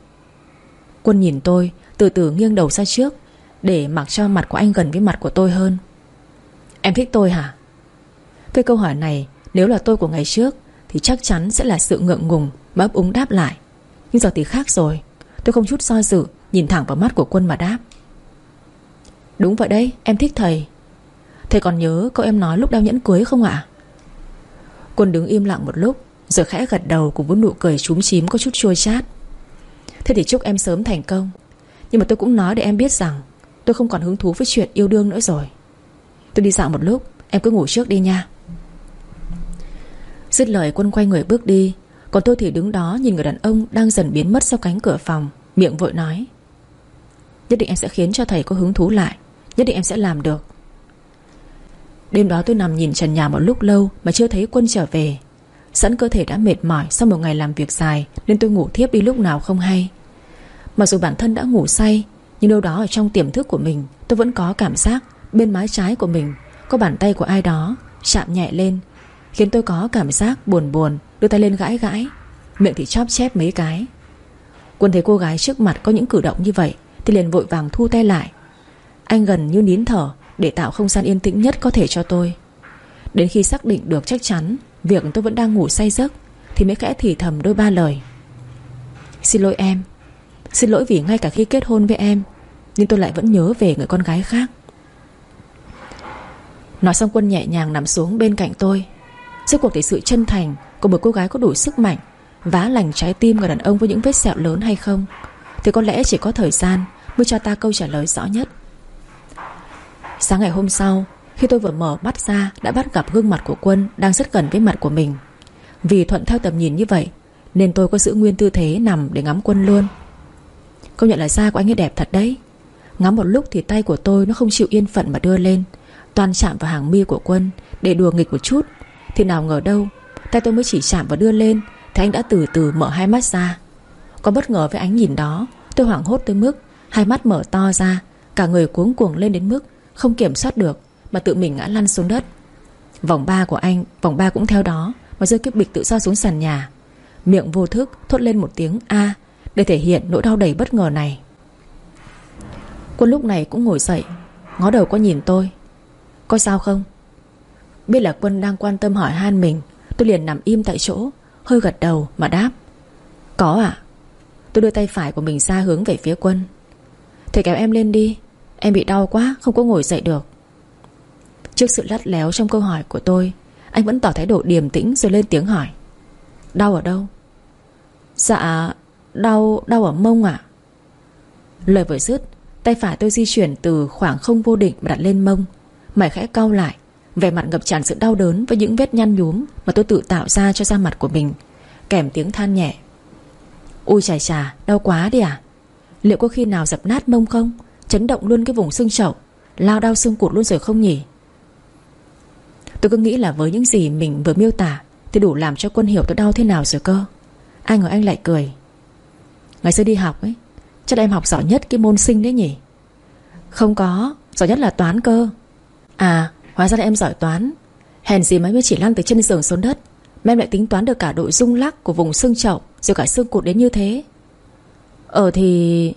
Quân nhìn tôi, từ từ nghiêng đầu ra trước, Để mặc cho mặt của anh gần với mặt của tôi hơn. Em thích tôi hả? Cái câu hỏi này, Nếu là tôi của ngày trước, Thì chắc chắn sẽ là sự ngượng ngùng, Mà ấp úng đáp lại. Nhưng giờ thì khác rồi. Tôi không chút do dự, Nhìn thẳng vào mắt của quân mà đáp. Đúng vậy đấy, em thích thầy. Thầy còn nhớ câu em nói lúc đeo nhẫn cưới không ạ? Quân đứng im lặng một lúc rồi khẽ gật đầu cùng với nụ cười trúm chím Có chút chua chát. Thế thì chúc em sớm thành công. Nhưng mà tôi cũng nói để em biết rằng Tôi không còn hứng thú với chuyện yêu đương nữa rồi. Tôi đi dạo một lúc, Em cứ ngủ trước đi nha. Dứt lời, quân quay người bước đi. Còn tôi thì đứng đó nhìn người đàn ông Đang dần biến mất sau cánh cửa phòng, Miệng vội nói. Nhất định em sẽ khiến cho thầy có hứng thú lại. Nhất định em sẽ làm được. Đêm đó tôi nằm nhìn trần nhà một lúc lâu Mà chưa thấy quân trở về. Sẵn cơ thể đã mệt mỏi sau một ngày làm việc dài, Nên tôi ngủ thiếp đi lúc nào không hay. Mặc dù bản thân đã ngủ say, Nhưng đâu đó ở trong tiềm thức của mình, Tôi vẫn có cảm giác Bên mái trái của mình, Có bàn tay của ai đó Chạm nhẹ lên, Khiến tôi có cảm giác buồn buồn, Đưa tay lên gãi gãi, Miệng thì chóp chép mấy cái. Quân thấy cô gái trước mặt có những cử động như vậy, Thì liền vội vàng thu tay lại. Anh gần như nín thở Để tạo không gian yên tĩnh nhất có thể cho tôi. Đến khi xác định được chắc chắn Việc tôi vẫn đang ngủ say giấc Thì mới khẽ thì thầm đôi ba lời. Xin lỗi em. Xin lỗi vì ngay cả khi kết hôn với em, Nhưng tôi lại vẫn nhớ về người con gái khác. Nói xong quân nhẹ nhàng nằm xuống bên cạnh tôi. Rốt cuộc thì sự chân thành Của một cô gái có đủ sức mạnh, Vá lành trái tim người đàn ông với những vết sẹo lớn hay không, Thì có lẽ chỉ có thời gian Mới cho ta câu trả lời rõ nhất. Sáng ngày hôm sau khi tôi vừa mở mắt ra, Đã bắt gặp gương mặt của Quân Đang rất gần với mặt của mình. Vì thuận theo tầm nhìn như vậy, Nên tôi có giữ nguyên tư thế nằm để ngắm Quân luôn. Công nhận là da của anh ấy đẹp thật đấy. Ngắm một lúc thì tay của tôi Nó không chịu yên phận mà đưa lên, Toàn chạm vào hàng mi của Quân Để đùa nghịch một chút. Thì nào ngờ đâu, Tay tôi mới chỉ chạm và đưa lên, Thì anh đã từ từ mở hai mắt ra. Có bất ngờ với ánh nhìn đó, Tôi hoảng hốt tới mức Hai mắt mở to ra, Cả người cuống cuồng lên đến mức Không kiểm soát được. Mà tự mình ngã lăn xuống đất. Vòng ba của anh, Vòng ba cũng theo đó, Mà rơi kiếp bịch tự do xuống sàn nhà. Miệng vô thức thốt lên một tiếng A, Để thể hiện nỗi đau đầy bất ngờ này. Quân lúc này cũng ngồi dậy, Ngó đầu có nhìn tôi. Có sao không? Biết là Quân đang quan tâm hỏi han mình, Tôi liền nằm im tại chỗ, Hơi gật đầu mà đáp. Có ạ. Tôi đưa tay phải của mình ra hướng về phía Quân. Thầy kéo em lên đi, Em bị đau quá, không có ngồi dậy được. Trước sự lắt léo trong câu hỏi của tôi, Anh vẫn tỏ thái độ điềm tĩnh rồi lên tiếng hỏi. Đau ở đâu? Dạ Đau đau ở mông ạ. Lời vừa dứt, Tay phải tôi di chuyển từ khoảng không vô định Mà đặt lên mông. Mày khẽ cau lại, Vẻ mặt ngập tràn sự đau đớn Với những vết nhăn nhúm Mà tôi tự tạo ra cho da mặt của mình, Kèm tiếng than nhẹ. Ui chà chà, đau quá đi à? Liệu có khi nào dập nát mông không? Chấn động luôn cái vùng xương chậu, Lao đau xương cụt luôn rồi không nhỉ? Tôi cứ nghĩ là với những gì mình vừa miêu tả Thì đủ làm cho quân hiểu tôi đau thế nào rồi cơ. Anh ngồi anh lại cười. Ngày xưa đi học ấy, Chắc em học giỏi nhất cái môn sinh đấy nhỉ? Không có, Giỏi nhất là toán cơ. À hóa ra là em giỏi toán. Hèn gì mà mới chỉ lăn từ chân giường xuống đất, Mà em lại tính toán được cả độ rung lắc Của vùng xương chậu, Rồi cả xương cụt đến như thế. Ờ thì,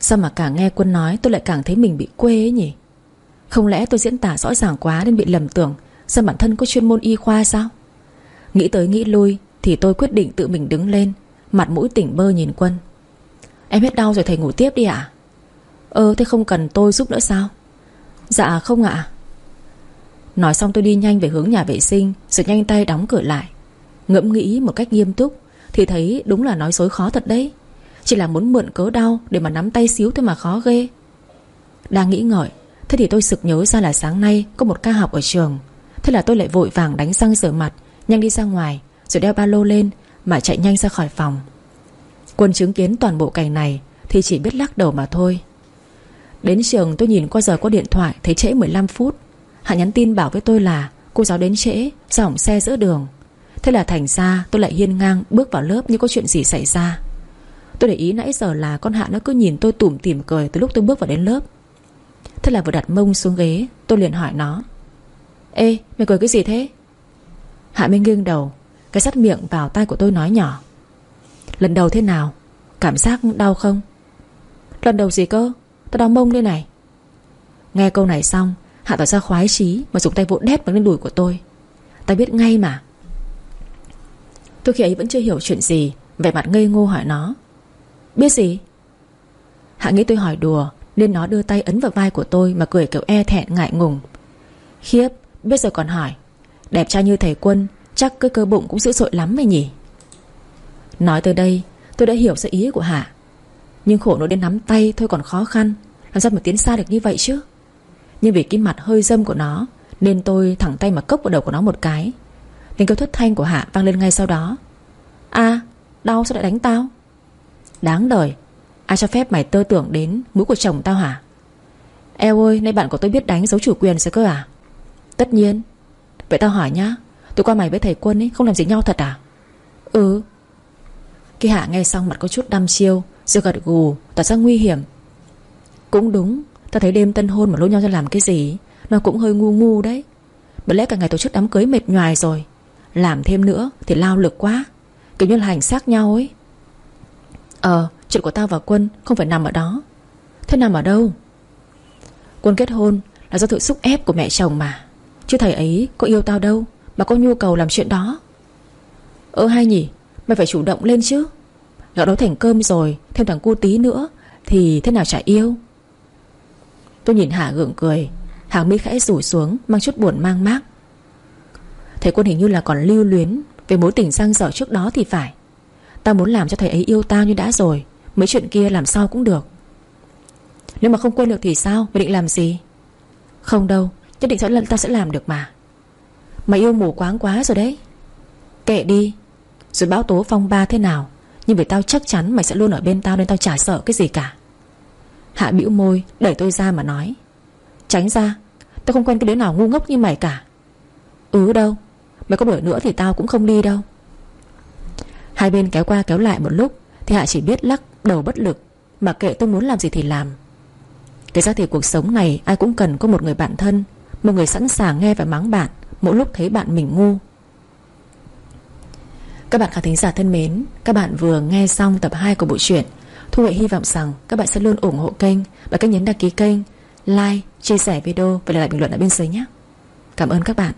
Sao mà càng nghe quân nói tôi lại càng thấy mình bị quê ấy nhỉ? Không lẽ tôi diễn tả rõ ràng quá Nên bị lầm tưởng? Sao bản thân có chuyên môn y khoa sao? Nghĩ tới nghĩ lui Thì tôi quyết định tự mình đứng lên, Mặt mũi tỉnh bơ nhìn quân. Em hết đau rồi thầy ngủ tiếp đi ạ. À? Ờ thế không cần tôi giúp nữa sao? Dạ không ạ. Nói xong tôi đi nhanh về hướng nhà vệ sinh, Rồi nhanh tay đóng cửa lại. Ngẫm nghĩ một cách nghiêm túc Thì thấy đúng là nói dối khó thật đấy. Chỉ là muốn mượn cớ đau Để mà nắm tay xíu thôi mà khó ghê. Đang nghĩ ngợi Thế thì tôi sực nhớ ra là sáng nay Có một ca học ở trường. Thế là tôi lại vội vàng đánh răng rửa mặt, Nhanh đi ra ngoài, Rồi đeo ba lô lên Mà chạy nhanh ra khỏi phòng. Quân chứng kiến toàn bộ cảnh này Thì chỉ biết lắc đầu mà thôi. Đến trường tôi nhìn qua giờ có điện thoại Thấy trễ 15 phút. Hạ nhắn tin bảo với tôi là, Cô giáo đến trễ do hỏng xe giữa đường. Thế là thành ra tôi lại hiên ngang Bước vào lớp như có chuyện gì xảy ra. Tôi để ý nãy giờ là con Hạ nó cứ nhìn tôi tủm tỉm cười Từ lúc tôi bước vào đến lớp. Thế là vừa đặt mông xuống ghế, Tôi liền hỏi nó. Ê, mày cười cái gì thế? Hạ Minh nghiêng đầu, Cái sắt miệng vào tay của tôi nói nhỏ. Lần đầu thế nào? Cảm giác đau không? Lần đầu gì cơ? Tao đau mông đây này. Nghe câu này xong, Hạ tỏ ra khoái chí Mà dùng tay vỗ đét vào lên đùi của tôi. Tao biết ngay mà. Tôi khi ấy vẫn chưa hiểu chuyện gì, Vẻ mặt ngây ngô hỏi nó. Biết gì? Hạ nghĩ tôi hỏi đùa nên nó đưa tay ấn vào vai của tôi Mà cười kiểu e thẹn, ngại ngùng. Khiếp biết rồi còn hỏi, Đẹp trai như thầy quân, Chắc cái cơ bụng cũng dữ dội lắm mày nhỉ? Nói tới đây, tôi đã hiểu ra ý của Hạ. Nhưng khổ nó đến nắm tay thôi còn khó khăn, Làm sao mà tiến xa được như vậy chứ? Nhưng vì cái mặt hơi dâm của nó, Nên tôi thẳng tay mà cốc vào đầu của nó một cái. Tiếng kêu thất thanh của Hạ vang lên ngay sau đó. À đau sao lại đánh tao? Đáng đời Ai cho phép mày tơ tưởng đến mũi của chồng tao hả? Eo ơi, nay bạn của tôi biết đánh dấu chủ quyền rồi cơ à? Tất nhiên. Vậy tao hỏi nhá Tôi qua mày với thầy quân ấy không làm gì nhau thật à? Ừ. Khi hạ nghe xong mặt có chút đăm chiêu, Rồi gật gù, tỏ ra nguy hiểm. Cũng đúng, Tao thấy đêm tân hôn mà lôi nhau ra làm cái gì, Nó cũng hơi ngu ngu đấy. Bởi lẽ cả ngày tổ chức đám cưới mệt nhoài rồi. Làm thêm nữa thì lao lực quá. Kiểu như là hành xác nhau ấy. Ờ chuyện của tao và Quân Không phải nằm ở đó. Thế nằm ở đâu? Quân kết hôn là do sự xúc ép của mẹ chồng mà. Chứ thầy ấy có yêu tao đâu Mà có nhu cầu làm chuyện đó. Ơ hay nhỉ, Mày phải chủ động lên chứ. Gạo nấu thành cơm rồi, Thêm thằng cu tí nữa Thì thế nào chả yêu. Tôi nhìn Hạ gượng cười. Hàng mi khẽ rủ xuống, Mang chút buồn mang mát Thầy quân hình như là còn lưu luyến Về mối tình sang dở trước đó thì phải. Tao muốn làm cho thầy ấy yêu tao như đã rồi. Mấy chuyện kia làm sao cũng được. Nếu mà không quên được thì sao? Mày định làm gì? Không đâu, Nhất định sẽ lần tao sẽ làm được mà. Mày yêu mù quáng quá rồi đấy. Kệ đi. Rồi bão tố phong ba thế nào? Nhưng vì tao chắc chắn mày sẽ luôn ở bên tao Nên tao chả sợ cái gì cả. Hạ bĩu môi, đẩy tôi ra mà nói. Tránh ra, Tao không quen cái đứa nào ngu ngốc như mày cả. Ừ đâu, Mày có đuổi nữa thì tao cũng không đi đâu. Hai bên kéo qua kéo lại một lúc, Thì Hạ chỉ biết lắc đầu bất lực Mà kệ tôi muốn làm gì thì làm. Kể ra thì cuộc sống này Ai cũng cần có một người bạn thân Một người sẵn sàng nghe và mắng bạn Mỗi lúc thấy bạn mình ngu. Các bạn khán thính giả thân mến Các bạn vừa nghe xong tập 2 của bộ truyện Thu Huệ hy vọng rằng các bạn sẽ luôn ủng hộ kênh bằng cách nhấn đăng ký kênh Like, chia sẻ video và để lại bình luận ở bên dưới nhé. Cảm ơn các bạn.